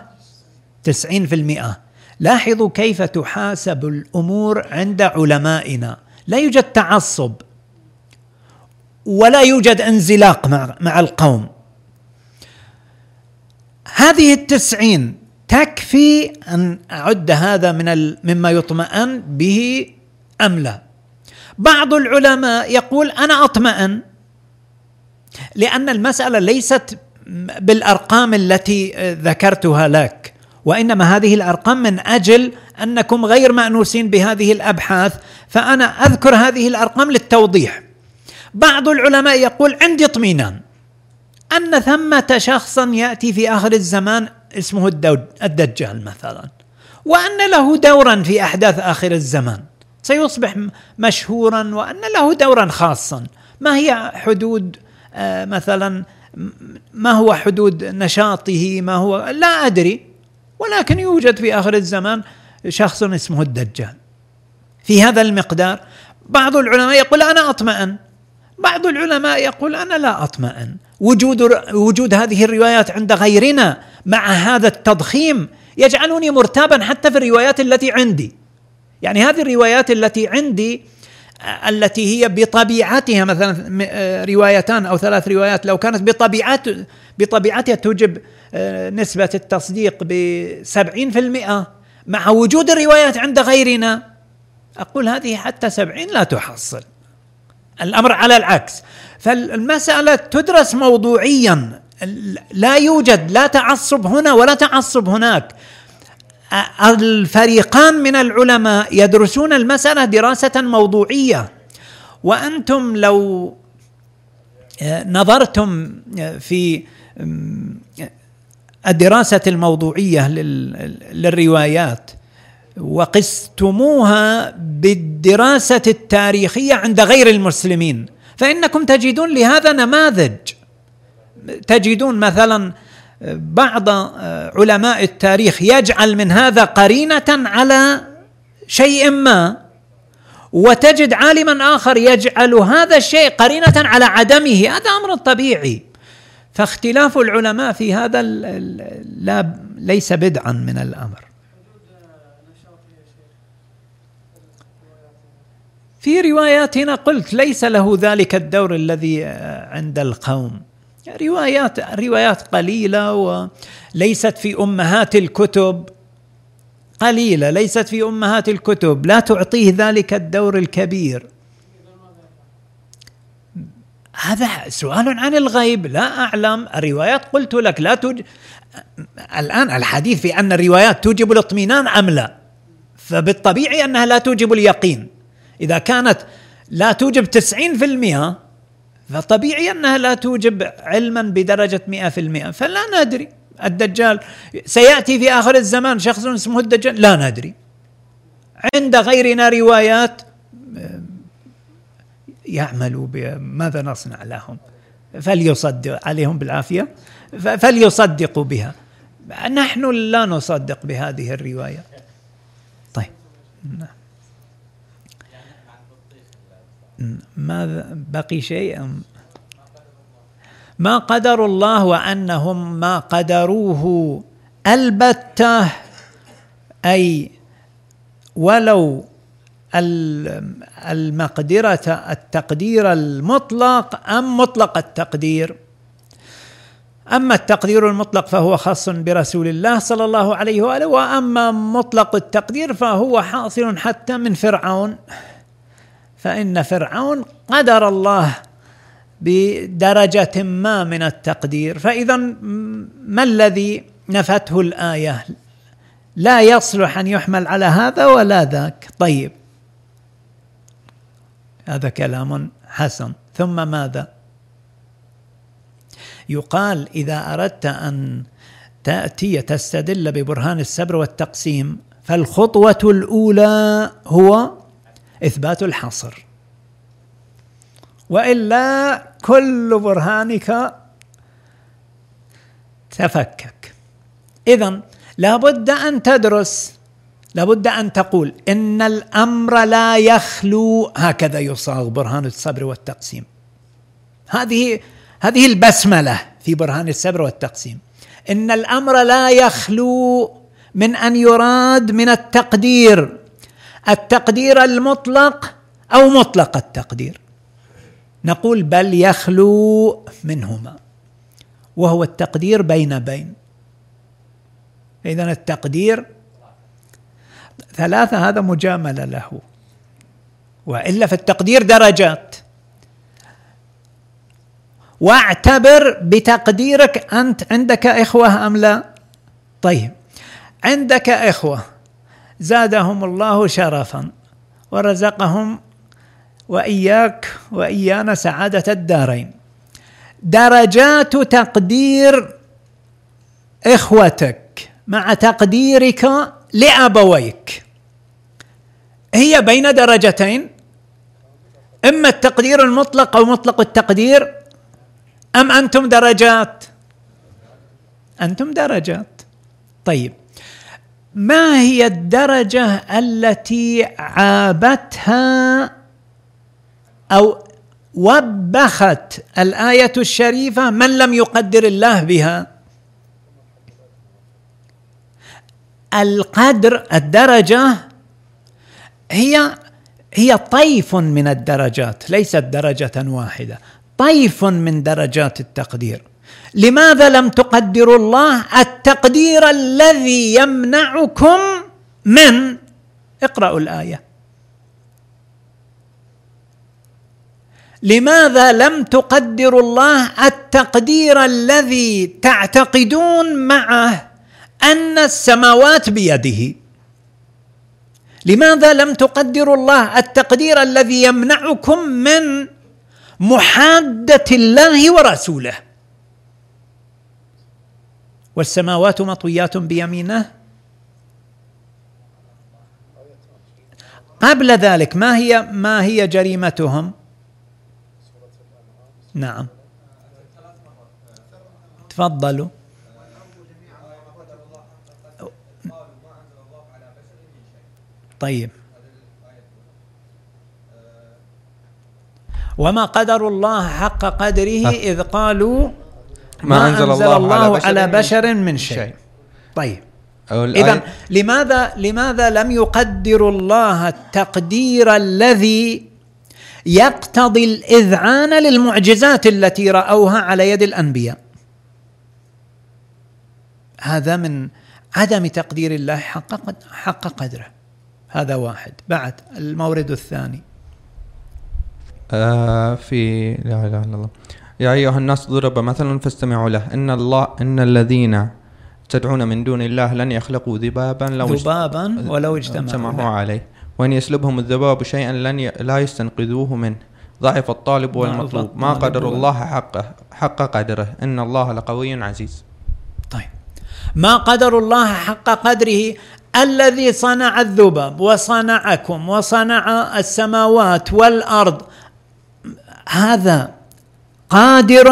تسعين في المئة. لاحظوا كيف تحاسب الأمور عند علمائنا. لا يوجد تعصب ولا يوجد انزلاق مع, مع القوم. هذه التسعين تكفي أن أعد هذا من مما يطمئن به أم لا؟ بعض العلماء يقول أنا أطمئن لأن المسألة ليست بالأرقام التي ذكرتها لك وإنما هذه الأرقام من أجل أنكم غير مأنوسين بهذه الأبحاث فأنا أذكر هذه الأرقام للتوضيح. بعض العلماء يقول عندي اطمئنان. أن ثمة شخصا يأتي في آخر الزمان اسمه الدجال مثلا وأن له دورا في أحداث آخر الزمان. سيصبح مشهورا وأن له دورا خاصا. ما هي حدود آه، مثلا ما هو حدود نشاطه؟ ما هو؟ لا أدري. ولكن يوجد في آخر الزمان شخص اسمه الدجال. في هذا المقدار بعض العلماء يقول أنا أطمئن. بعض العلماء يقول أنا لا أطمئن. وجود وجود هذه الروايات عند غيرنا مع هذا التضخيم يجعلني مرتابا حتى في الروايات التي عندي. يعني هذه الروايات التي عندي التي هي بطبيعتها مثلا آه، روايتان أو ثلاث روايات لو كانت بطبيعت بطبيعتها توجب آه، نسبة التصديق في المئة. مع وجود الروايات عند غيرنا أقول هذه حتى سبعين لا تحصل. الأمر على العكس. فالمسألة تدرس موضوعيا. لا يوجد لا تعصب هنا ولا تعصب هناك. الفريقان من العلماء يدرسون المسألة دراسة موضوعية. وأنتم لو نظرتم في الدراسة الموضوعية للروايات وقستموها بالدراسة التاريخية عند غير المسلمين. فإنكم تجدون لهذا نماذج. تجدون مثلا بعض علماء التاريخ يجعل من هذا قرينة على شيء ما وتجد عالما آخر يجعل هذا الشيء قرينة على عدمه. هذا أمر طبيعي. فاختلاف العلماء في هذا لا ليس بدعا من الأمر. في رواياتنا قلت ليس له ذلك الدور الذي عند القوم. روايات روايات قليلة وليست في أمهات الكتب. قليلة ليست في أمهات الكتب. لا تعطيه ذلك الدور الكبير. هذا سؤال عن الغيب. لا أعلم. الروايات قلت لك لا توجب الآن الحديث في أن الروايات توجب الاطمئنان أم لا؟ فبالطبيعي أنها لا توجب اليقين. إذا كانت لا توجب تسعين في المئة فطبيعي أنها لا توجب علما بدرجة مئة في المئة. فلا ندري. الدجال سيأتي في آخر الزمان شخص اسمه الدجال لا ندري. عند غيرنا روايات يعملوا ماذا نصنع لهم؟ فليصدق عليهم بالعافية فليصدقوا بها. نحن لا نصدق بهذه الرواية. طيب. ماذا بقي شيء؟ ما قدر الله وأنهم ما قدروه البتة أي ولو المقدرة التقدير المطلق أم مطلق التقدير. أما التقدير المطلق فهو خاص برسول الله صلى الله عليه وآله وأما مطلق التقدير فهو حاصل حتى من فرعون. فإن فرعون قدر الله بدرجة ما من التقدير فإذا ما الذي نفته الآية؟ لا يصلح أن يحمل على هذا ولا ذاك. طيب. هذا كلام حسن. ثم ماذا؟ يقال إذا أردت أن تأتي تستدل ببرهان السبر والتقسيم فالخطوة الأولى هو إثبات الحصر. وإلا كل برهانك تفكك. إذا لابد أن تدرس لابد أن تقول إن الأمر لا يخلو. هكذا يصاغ برهان الصبر والتقسيم. هذه هذه البسملة في برهان الصبر والتقسيم. إن الأمر لا يخلو من أن يراد من التقدير. التقدير المطلق أو مطلق التقدير. نقول بل يخلو منهما وهو التقدير بين بين. اذا التقدير ثلاثة هذا مجاملة له. وإلا في التقدير درجات. واعتبر بتقديرك أنت عندك إخوة أم لا؟ طيب عندك إخوة زادهم الله شرفا ورزقهم وإياك وإيانا سعادة الدارين. درجات تقدير إخوتك مع تقديرك لأبويك. هي بين درجتين إما التقدير المطلق أو مطلق التقدير أم أنتم درجات؟ أنتم درجات. طيب ما هي الدرجة التي عابتها أو وبخت الآية الشريفة من لم يقدر الله بها؟ القدر الدرجة هي هي طيف من الدرجات ليست درجة واحدة طيف من درجات التقدير. لماذا لم تقدروا الله التقدير الذي يمنعكم من؟ اقرأوا الآية. لماذا لم تقدروا الله التقدير الذي تعتقدون معه أن السماوات بيده؟ لماذا لم تقدروا الله التقدير الذي يمنعكم من محادة الله ورسوله؟ والسماوات مطويات بيمينه. قبل ذلك ما هي ما هي جريمتهم؟ نعم. تفضلوا. طيب. وما قدر الله حق قدره إذ قالوا ما أنزل, أنزل الله, الله على بشر من شيء, شيء. طيب إذا لماذا لماذا لم يقدر الله التقدير الذي يقتضي الإذعان للمعجزات التي رأوها على يد الأنبياء؟ هذا من عدم تقدير الله حق حق قدره. هذا واحد. بعد المورد الثاني. آه في لا إله إلا الله. يا أيها الناس ضرب مثلا فاستمعوا له. إن الله إن الذين تدعون من دون الله لن يخلقوا ذبابا لو ذبابا ولو اجتمعوا. عليه. وإن يسلبهم الذباب شيئا لن ي... لا يستنقذوه منه. ضعف الطالب والمطلوب. ما قدر الله حقه حق قدره. إن الله لقوي عزيز. طيب. ما قدر الله حق قدره؟ الذي صنع الذباب وصنعكم وصنع السماوات والأرض. هذا قادر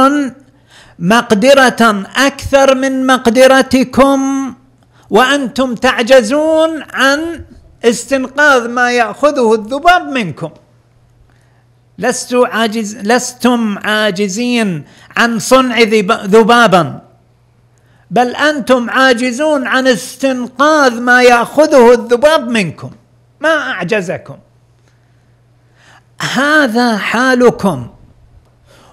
مقدره أكثر من مقدرتكم وأنتم تعجزون عن استنقاذ ما يأخذه الذباب منكم. لست عاجز لستم عاجزين عن صنع ذبابا بل أنتم عاجزون عن استنقاذ ما يأخذه الذباب منكم. ما أعجزكم؟ هذا حالكم.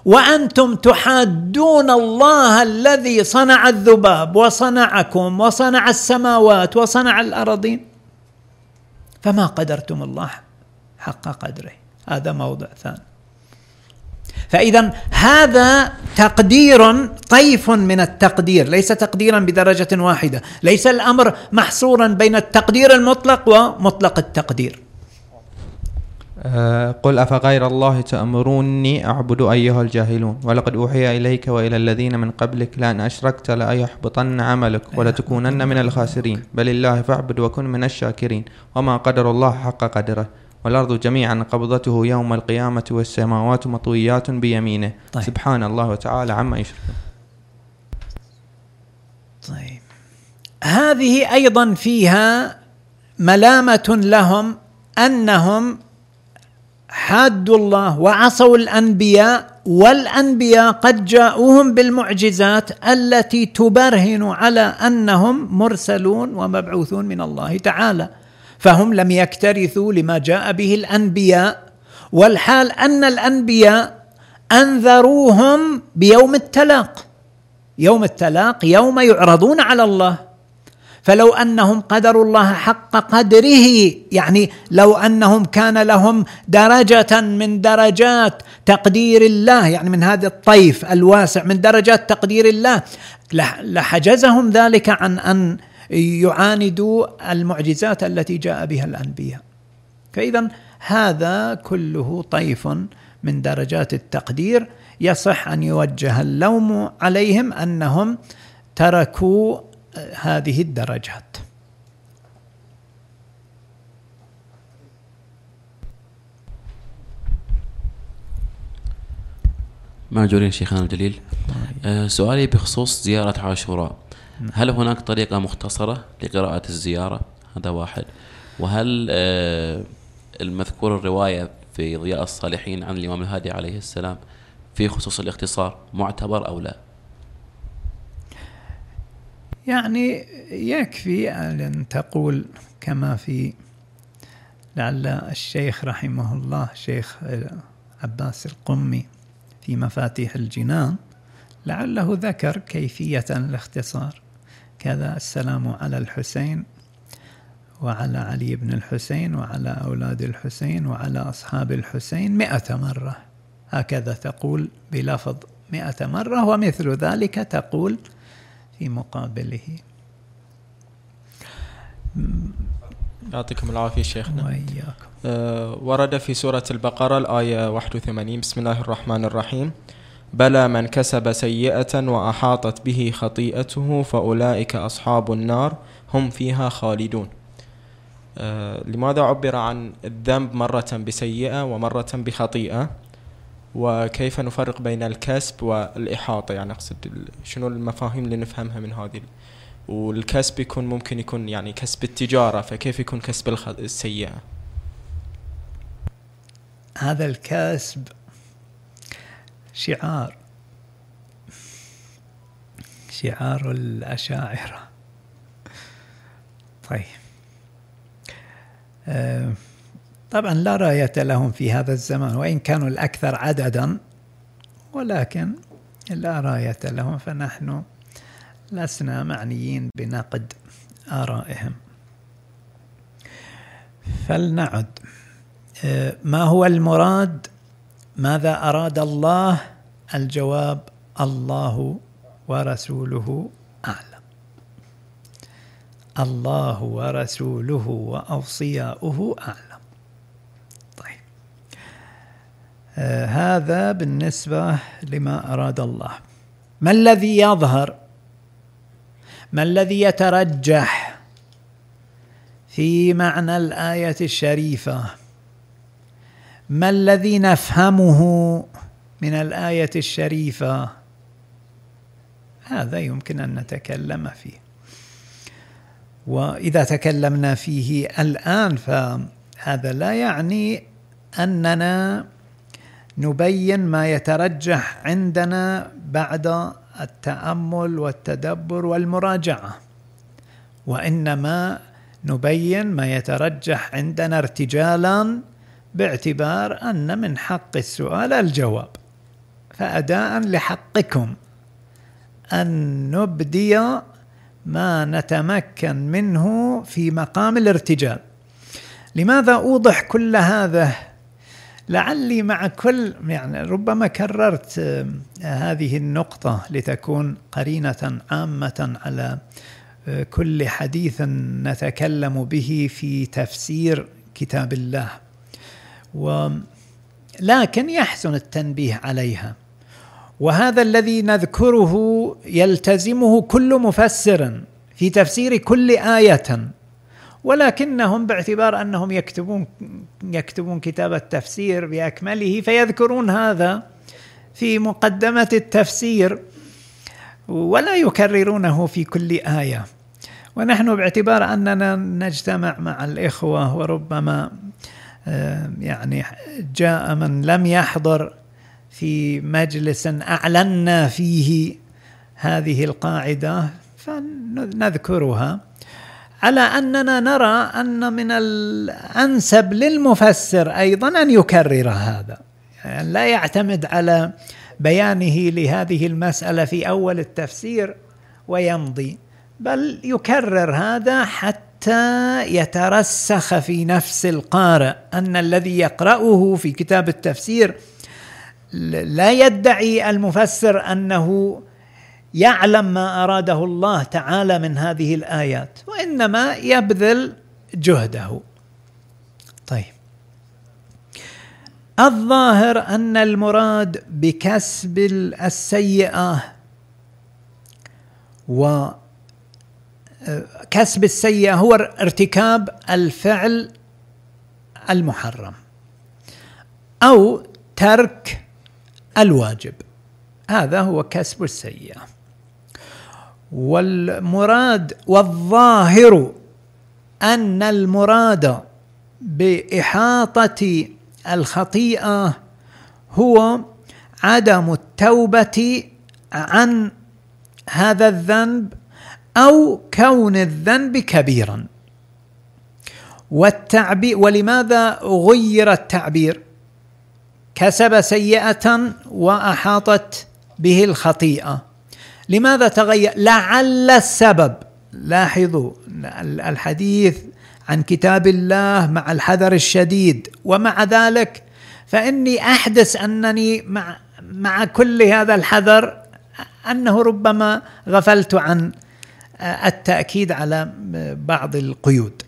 وأنتم تحادون الله الذي صنع الذباب وصنعكم وصنع السماوات وصنع الارضين فما قدرتم الله حق قدره. هذا موضع ثاني. فإذا هذا تقدير طيف من التقدير ليس تقديرا بدرجة واحدة ليس الأمر محصورا بين التقدير المطلق ومطلق التقدير. قل أفغير الله تأمروني أعبد أيها الجاهلون؟ ولقد أوحي إليك وإلى الذين من قبلك لأن أشركت لأيحبطن عملك ولتكونن من الخاسرين. بل الله فاعبد وكن من الشاكرين. وما قدر الله حق قدره. والأرض جميعا قبضته يوم القيامة والسماوات مطويات بيمينه. طيب. سبحان الله وتعالى عما يشركون. طيب. هذه أيضا فيها ملامة لهم أنهم حادوا الله وعصوا الأنبياء والأنبياء قد جاءوهم بالمعجزات التي تبرهن على أنهم مرسلون ومبعوثون من الله تعالى. فهم لم يكترثوا لما جاء به الأنبياء والحال أن الأنبياء أنذروهم بيوم التلاق. يوم التلاق يوم يعرضون على الله. فلو أنهم قدروا الله حق قدره يعني لو أنهم كان لهم درجة من درجات تقدير الله يعني من هذا الطيف الواسع من درجات تقدير الله لحجزهم ذلك عن أن يعاندوا المعجزات التي جاء بها الأنبياء. فاذا هذا كله طيف من درجات التقدير يصح أن يوجه اللوم عليهم أنهم تركوا هذه الدرجات. ماجورين شيخنا الجليل. آه سؤالي بخصوص زيارة عاشوراء. هل هناك طريقة مختصرة لقراءة الزيارة؟ هذا واحد. وهل آه المذكور الرواية في ضياء الصالحين عن الإمام الهادي عليه السلام في خصوص الاختصار معتبر أو لا؟ يعني يكفي أن تقول كما في لعل الشيخ رحمه الله شيخ عباس القمي في مفاتيح الجنان لعله ذكر كيفية الاختصار. كذا السلام على الحسين وعلى علي بن الحسين وعلى أولاد الحسين وعلى أصحاب الحسين مئة مرة. هكذا تقول بلفظ مئة مرة ومثل ذلك تقول في مقابله. يعطيكم العافية شيخنا. وإياكم. أه ورد في سورة البقرة الآية 81 بسم الله الرحمن الرحيم. بلى من كسب سيئة وأحاطت به خطيئته فأولئك أصحاب النار هم فيها خالدون. أه لماذا عبر عن الذنب مرة بسيئة ومرة بخطيئة؟ وكيف نفرق بين الكسب والإحاطة؟ يعني أقصد شنو المفاهيم اللي نفهمها من هذه والكسب يكون ممكن يكون يعني كسب التجارة فكيف يكون كسب السيئة؟ هذا الكسب شعار. شعار الأشاعرة. طيب. آه طبعا لا راية لهم في هذا الزمان وإن كانوا الأكثر عددا ولكن لا راية لهم فنحن لسنا معنيين بنقد آرائهم. فلنعد. آه، ما هو المراد؟ ماذا أراد الله؟ الجواب الله ورسوله أعلم. الله ورسوله وأوصياؤه أعلم آه، هذا بالنسبة لما أراد الله. ما الذي يظهر؟ ما الذي يترجح في معنى الآية الشريفة؟ ما الذي نفهمه من الآية الشريفة؟ هذا يمكن أن نتكلم فيه. وإذا تكلمنا فيه الآن فهذا لا يعني أننا نبين ما يترجح عندنا بعد التأمل والتدبر والمراجعة. وإنما نبين ما يترجح عندنا ارتجالا باعتبار أن من حق السؤال الجواب. فاداء لحقكم. أن نبدي ما نتمكن منه في مقام الارتجال. لماذا أوضح كل هذا؟ لعلي مع كل يعني ربما كررت آه، هذه النقطة لتكون قرينة عامة على آه، كل حديث نتكلم به في تفسير كتاب الله. ولكن يحسن التنبيه عليها. وهذا الذي نذكره يلتزمه كل مفسر في تفسير كل آية. ولكنهم باعتبار أنهم يكتبون يكتبون كتاب التفسير بأكمله فيذكرون هذا في مقدمة التفسير ولا يكررونه في كل آية. ونحن باعتبار أننا نجتمع مع الإخوة وربما آه، يعني جاء من لم يحضر في مجلس أعلنا فيه هذه القاعدة فنذكرها. على أننا نرى أن من الأنسب للمفسر أيضا أن يكرر هذا. يعني لا يعتمد على بيانه لهذه المسألة في أول التفسير ويمضي بل يكرر هذا حتى يترسخ في نفس القارئ أن الذي يقرأه في كتاب التفسير لا يدعي المفسر أنه يعلم ما أراده الله تعالى من هذه الآيات وإنما يبذل جهده. طيب. الظاهر أن المراد بكسب السيئة و كسب السيئة هو ارتكاب الفعل المحرم أو ترك الواجب. هذا هو كسب السيئة. والمراد والظاهر أن المراد بإحاطة الخطيئة هو عدم التوبة عن هذا الذنب أو كون الذنب كبيرا. والتعبير ولماذا غير التعبير؟ كسب سيئة وأحاطت به الخطيئة. لماذا تغير؟ لعل السبب. لاحظوا الحديث عن كتاب الله مع الحذر الشديد ومع ذلك فإني أحدث أنني مع مع كل هذا الحذر أنه ربما غفلت عن التأكيد على بعض القيود.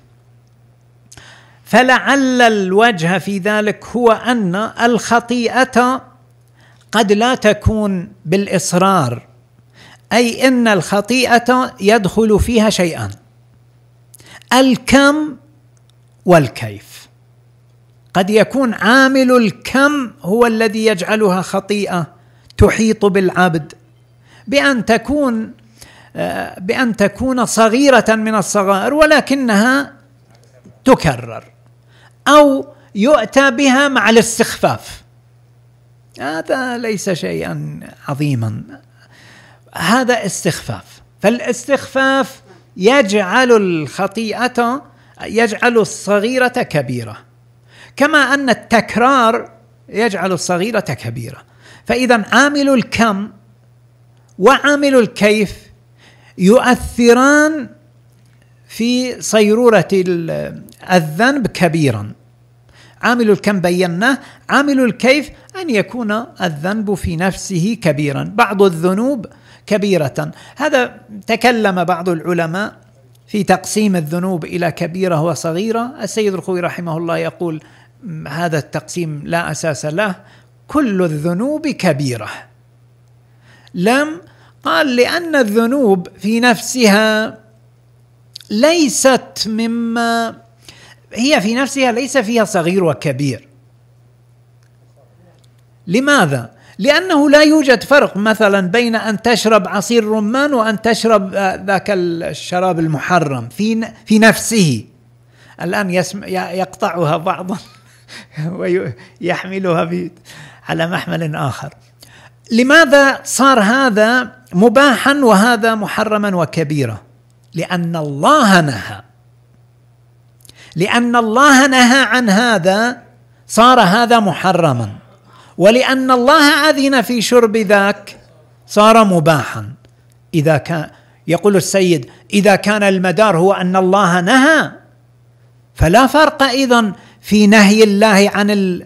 فلعل الوجه في ذلك هو أن الخطيئة قد لا تكون بالإصرار. أي إن الخطيئة يدخل فيها شيئان الكم والكيف. قد يكون عامل الكم هو الذي يجعلها خطيئة تحيط بالعبد. بأن تكون آه، بأن تكون صغيرة من الصغائر ولكنها تكرر. أو يؤتى بها مع الاستخفاف. هذا ليس شيئا عظيما. هذا استخفاف. فالاستخفاف يجعل الخطيئة يجعل الصغيرة كبيرة. كما أن التكرار يجعل الصغيرة كبيرة. فإذا عامل الكم وعامل الكيف يؤثران في صيرورة الذنب كبيرا. عامل الكم بيناه عامل الكيف أن يكون الذنب في نفسه كبيرا. بعض الذنوب كبيرة. هذا تكلم بعض العلماء في تقسيم الذنوب إلى كبيرة وصغيرة. السيد الخوي رحمه الله يقول هذا التقسيم لا أساس له. كل الذنوب كبيرة. لم قال لأن الذنوب في نفسها ليست مما هي في نفسها ليس فيها صغير وكبير. لماذا؟ لأنه لا يوجد فرق مثلا بين أن تشرب عصير رمان وأن تشرب آه، ذاك الشراب المحرم في في نفسه. الآن يسم يقطعها بعضا ويحملها على محمل آخر. لماذا صار هذا مباحا وهذا محرما وكبيرا؟ لأن الله نهى. لأن الله نهى عن هذا صار هذا محرما. ولأن الله أذن في شرب ذاك صار مباحا إذا كان يقول السيد إذا كان المدار هو أن الله نهى فلا فرق أيضا في نهي الله عن.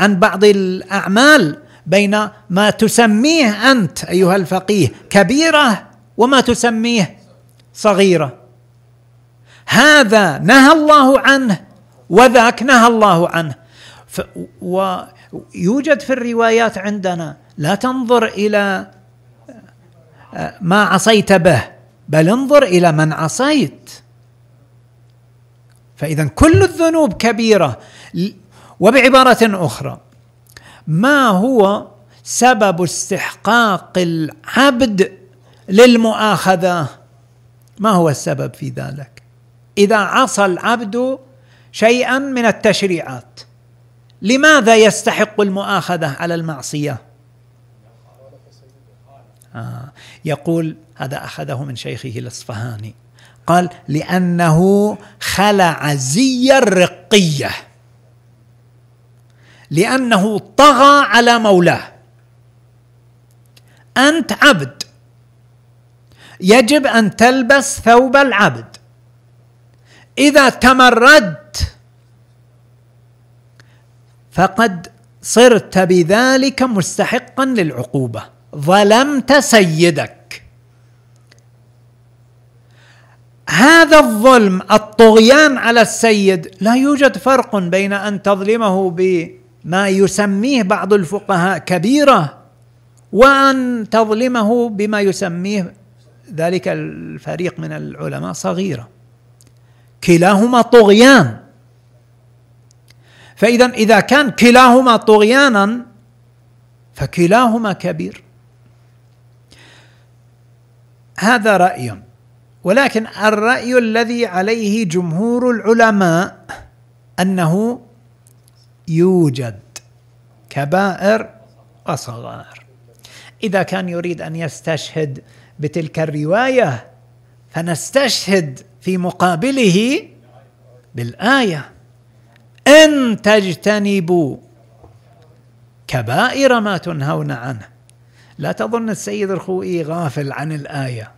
عن بعض الأعمال بين ما تسميه أنت أيها الفقيه كبيرة وما تسميه صغيرة هذا نهى الله عنه وذاك نهى الله عنه ف... ويوجد في الروايات عندنا لا تنظر إلى ما عصيت به بل انظر إلى من عصيت. فإذا كل الذنوب كبيرة. وبعبارة أخرى ما هو سبب استحقاق العبد للمؤاخذة؟ ما هو السبب في ذلك؟ إذا عصى العبد شيئا من التشريعات. لماذا يستحق المؤاخذة على المعصية؟ آه يقول هذا أخذه من شيخه الإصفهاني. قال لأنه خلع زي الرقية. لأنه طغى على مولاه. أنت عبد. يجب أن تلبس ثوب العبد. إذا تمردت فقد صرت بذلك مستحقا للعقوبة. ظلمت سيدك. هذا الظلم الطغيان على السيد لا يوجد فرق بين أن تظلمه بما يسميه بعض الفقهاء كبيرة وأن تظلمه بما يسميه ذلك الفريق من العلماء صغيرة. كلاهما طغيان. فاذا إذا كان كلاهما طغيانا فكلاهما كبير. هذا رأي. ولكن الرأي الذي عليه جمهور العلماء أنه يوجد كبائر وصغائر. إذا كان يريد أن يستشهد بتلك الرواية فنستشهد في مقابله بالآية. أن تجتنبوا كبائر ما تنهون عنه. لا تظن السيد الخوئي غافل عن الآية.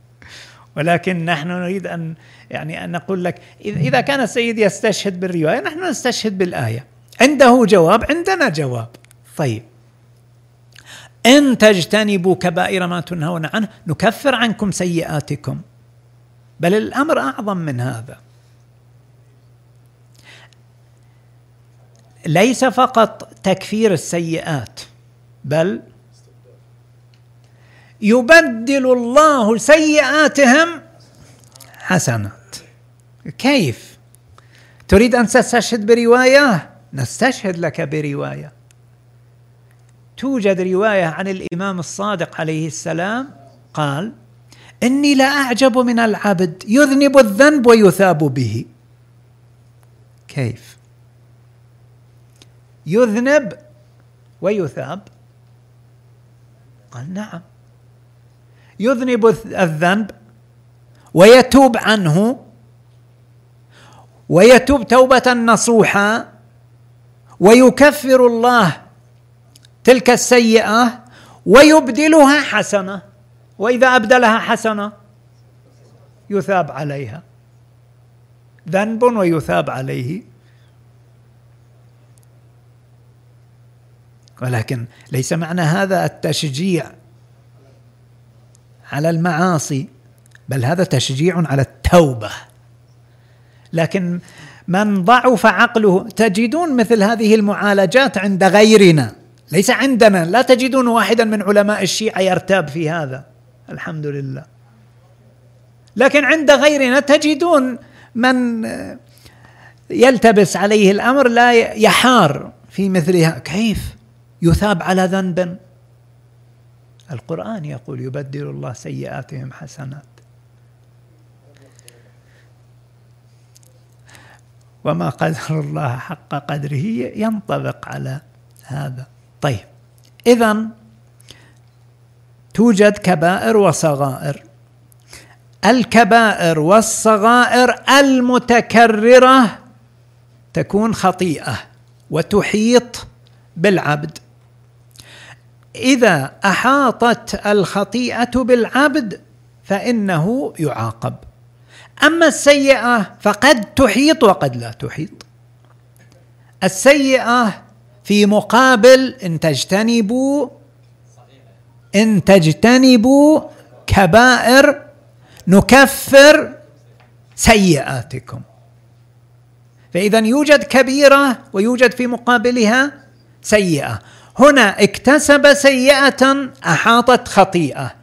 ولكن نحن نريد أن يعني أن نقول لك إذا كان السيد يستشهد بالرواية نحن نستشهد بالآية. عنده جواب عندنا جواب. طيب. أن تجتنبوا كبائر ما تنهون عنه نكفر عنكم سيئاتكم. بل الأمر أعظم من هذا. ليس فقط تكفير السيئات بل يبدل الله سيئاتهم حسنات. كيف؟ تريد أن تستشهد برواية؟ نستشهد لك برواية. توجد رواية عن الإمام الصادق عليه السلام قال إني لا أعجب من العبد يذنب الذنب ويثاب به. كيف؟ يذنب ويثاب؟ قال نعم. يذنب الذنب ويتوب عنه ويتوب توبة نصوحا ويكفر الله تلك السيئة ويبدلها حسنة. وإذا أبدلها حسنة يثاب عليها. ذنب ويثاب عليه. ولكن ليس معنى هذا التشجيع على المعاصي بل هذا تشجيع على التوبة. لكن من ضعف عقله تجدون مثل هذه المعالجات عند غيرنا. ليس عندنا لا تجدون واحدا من علماء الشيعة يرتاب في هذا. الحمد لله. لكن عند غيرنا تجدون من يلتبس عليه الأمر لا يحار في مثلها. كيف؟ يثاب على ذنب. القرآن يقول يبدل الله سيئاتهم حسنات. وما قدر الله حق قدره ينطبق على هذا. طيب إذا توجد كبائر وصغائر. الكبائر والصغائر المتكررة تكون خطيئة وتحيط بالعبد. إذا أحاطت الخطيئة بالعبد فإنه يعاقب. أما السيئة فقد تحيط وقد لا تحيط. السيئة في مقابل إن تجتنبوا إن تجتنبوا كبائر نكفر سيئاتكم. فإذا يوجد كبيرة ويوجد في مقابلها سيئة. هنا اكتسب سيئة أحاطت خطيئة.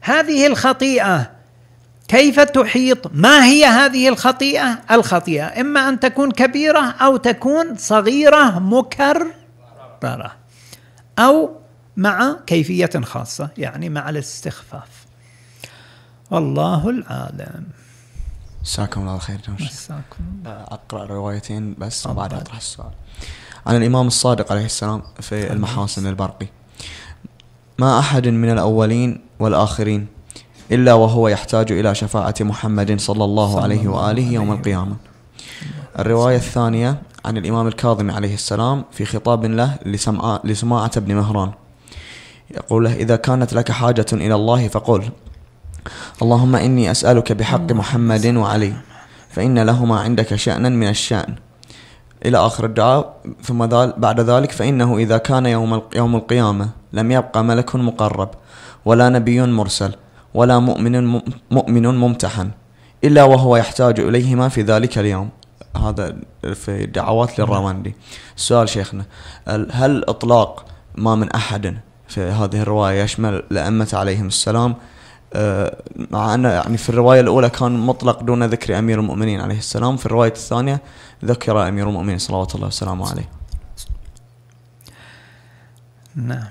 هذه الخطيئة كيف تحيط؟ ما هي هذه الخطيئة؟ الخطيئة إما أن تكون كبيرة أو تكون صغيرة مكررة أو مع كيفية خاصة يعني مع الاستخفاف. والله العالم. مساكم الله خير أقرأ روايتين بس وبعدها أطرح السؤال. عن الإمام الصادق عليه السلام في المحاسن البرقي. ما أحد من الأولين والآخرين إلا وهو يحتاج إلى شفاعة محمد صلى الله عليه وآله يوم القيامة. الرواية الثانية عن الإمام الكاظم عليه السلام في خطاب له لسماعة بن مهران. يقول له إذا كانت لك حاجة إلى الله فقل اللهم إني أسألك بحق محمد وعلي فإن لهما عندك شأنا من الشأن. إلى آخر الدعاء ثم بعد ذلك فإنه إذا كان يوم يوم القيامة لم يبقى ملك مقرب ولا نبي مرسل ولا مؤمن مؤمن ممتحن إلا وهو يحتاج إليهما في ذلك اليوم. هذا في دعوات للراوندي السؤال شيخنا هل إطلاق ما من أحد في هذه الرواية يشمل الأئمة عليهم السلام مع أن يعني في الرواية الأولى كان مطلق دون ذكر أمير المؤمنين عليه السلام في الرواية الثانية ذكر أمير المؤمنين صلوات الله وسلامه عليه. نعم.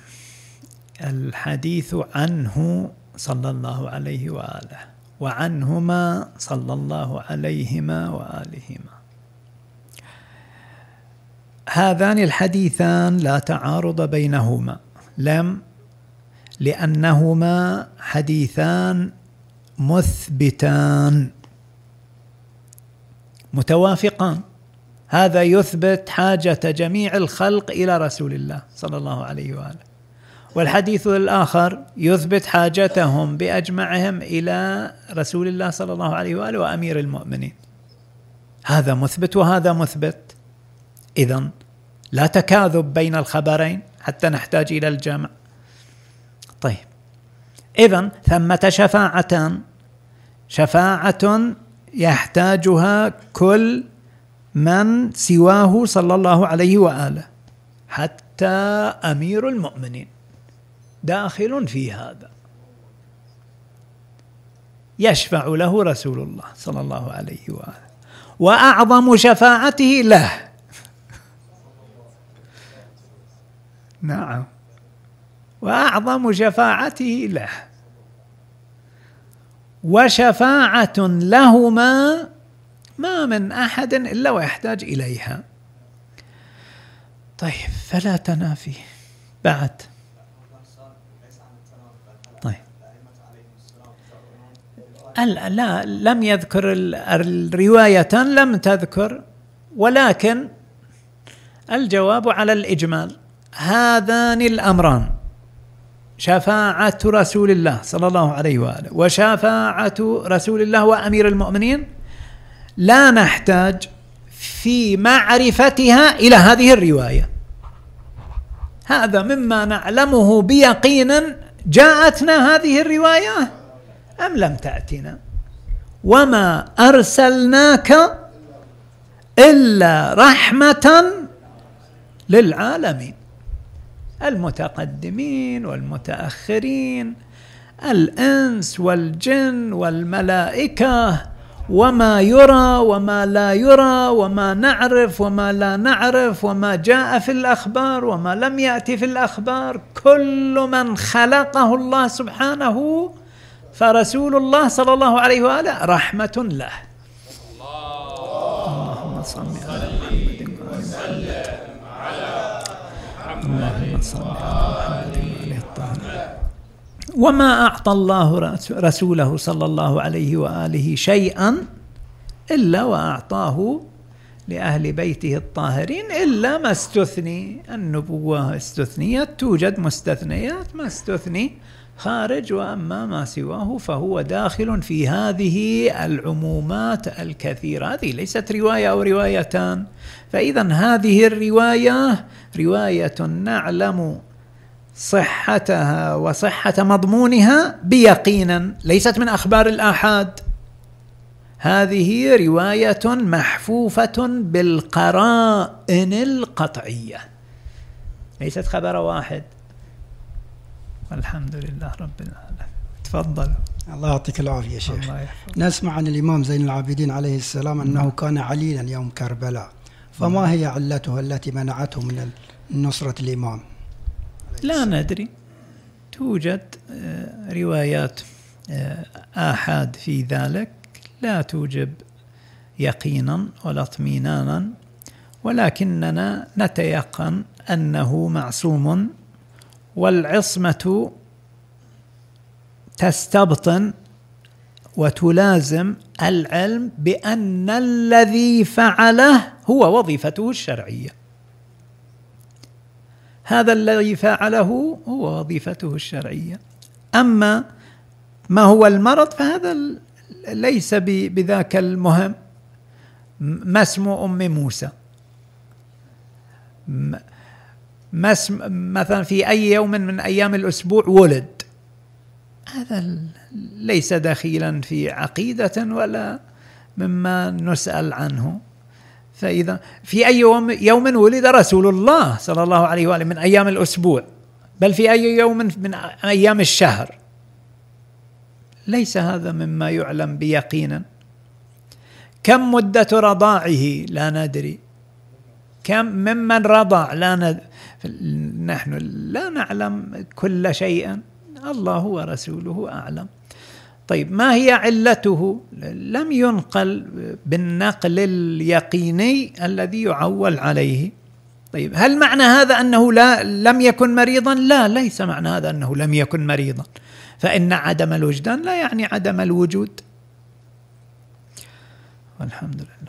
الحديث عنه صلى الله عليه وآله وعنهما صلى الله عليهما وآلهما. هذان الحديثان لا تعارض بينهما. لم لأنهما حديثان مثبتان. متوافقان. هذا يثبت حاجة جميع الخلق إلى رسول الله صلى الله عليه وآله. والحديث الآخر يثبت حاجتهم بأجمعهم إلى رسول الله صلى الله عليه وآله وأمير المؤمنين. هذا مثبت وهذا مثبت. إذا لا تكاذب بين الخبرين حتى نحتاج إلى الجمع. طيب. إذا ثمة شفاعتان. شفاعة يحتاجها كل من سواه صلى الله عليه وآله حتى أمير المؤمنين. داخل في هذا. يشفع له رسول الله صلى الله عليه وآله. وأعظم شفاعته له. نعم. وأعظم شفاعته له. وشفاعة لهما ما من أحد إلا ويحتاج إليها. طيب فلا تنافي. بعد. لا لم يذكر الرواية لم تذكر ولكن الجواب على الإجمال. هذان الأمران. شفاعة رسول الله صلى الله عليه وآله. وشفاعة رسول الله وأمير المؤمنين لا نحتاج في معرفتها إلى هذه الرواية. هذا مما نعلمه بيقين جاءتنا هذه الرواية أم لم تأتنا؟ وما أرسلناك إلا رحمة للعالمين. المتقدمين والمتأخرين الإنس والجن والملائكة وما يرى وما لا يرى وما نعرف وما لا نعرف وما جاء في الأخبار وما لم يأتي في الأخبار كل من خلقه الله سبحانه فرسول الله صلى الله عليه وآله رحمة له. اللهم صل وما أعطى الله رسوله صلى الله عليه وآله شيئا إلا وأعطاه لأهل بيته الطاهرين إلا ما استثني. النبوة استثنيت توجد مستثنيات ما استثني خارج وأما ما سواه فهو داخل في هذه العمومات الكثيرة. هذه ليست رواية أو روايتان. فاذا هذه الرواية رواية نعلم صحتها وصحة مضمونها بيقين ليست من أخبار الآحاد. هذه رواية محفوفة بالقرائن القطعية. ليست خبر واحد. الحمد لله رب العالمين. تفضل. الله يعطيك العافية شيخ. الله نسمع عن الإمام زين العابدين عليه السلام أنه نعم. كان عليلا يوم كربلاء. فما هي علته التي منعته من نصرة الإمام؟ لا ندري توجد آه، روايات آه، آحاد في ذلك. لا توجب يقينا ولا اطمئنانا ولكننا نتيقن أنه معصوم والعصمة تستبطن وتلازم العلم بأن الذي فعله هو وظيفته الشرعية. هذا الذي فعله هو وظيفته الشرعية. أما ما هو المرض فهذا ليس بذاك المهم. ما اسم أم موسى؟ مثلا في أي يوم من أيام الأسبوع ولد. هذا ليس دخيلا في عقيدة ولا مما نسأل عنه. فإذا في أي يوم, يوم ولد رسول الله صلى الله عليه وآله من أيام الأسبوع. بل في أي يوم من أيام الشهر. ليس هذا مما يعلم بيقينا. كم مدة رضاعه؟ لا ندري. كم ممن رضع؟ لا ندري نحن لا نعلم كل شيء الله ورسوله أعلم. طيب ما هي علته؟ لم ينقل بالنقل اليقيني الذي يعول عليه. طيب هل معنى هذا أنه لا لم يكن مريضا؟ لا ليس معنى هذا أنه لم يكن مريضا. فإن عدم الوجدان لا يعني عدم الوجود. والحمد لله.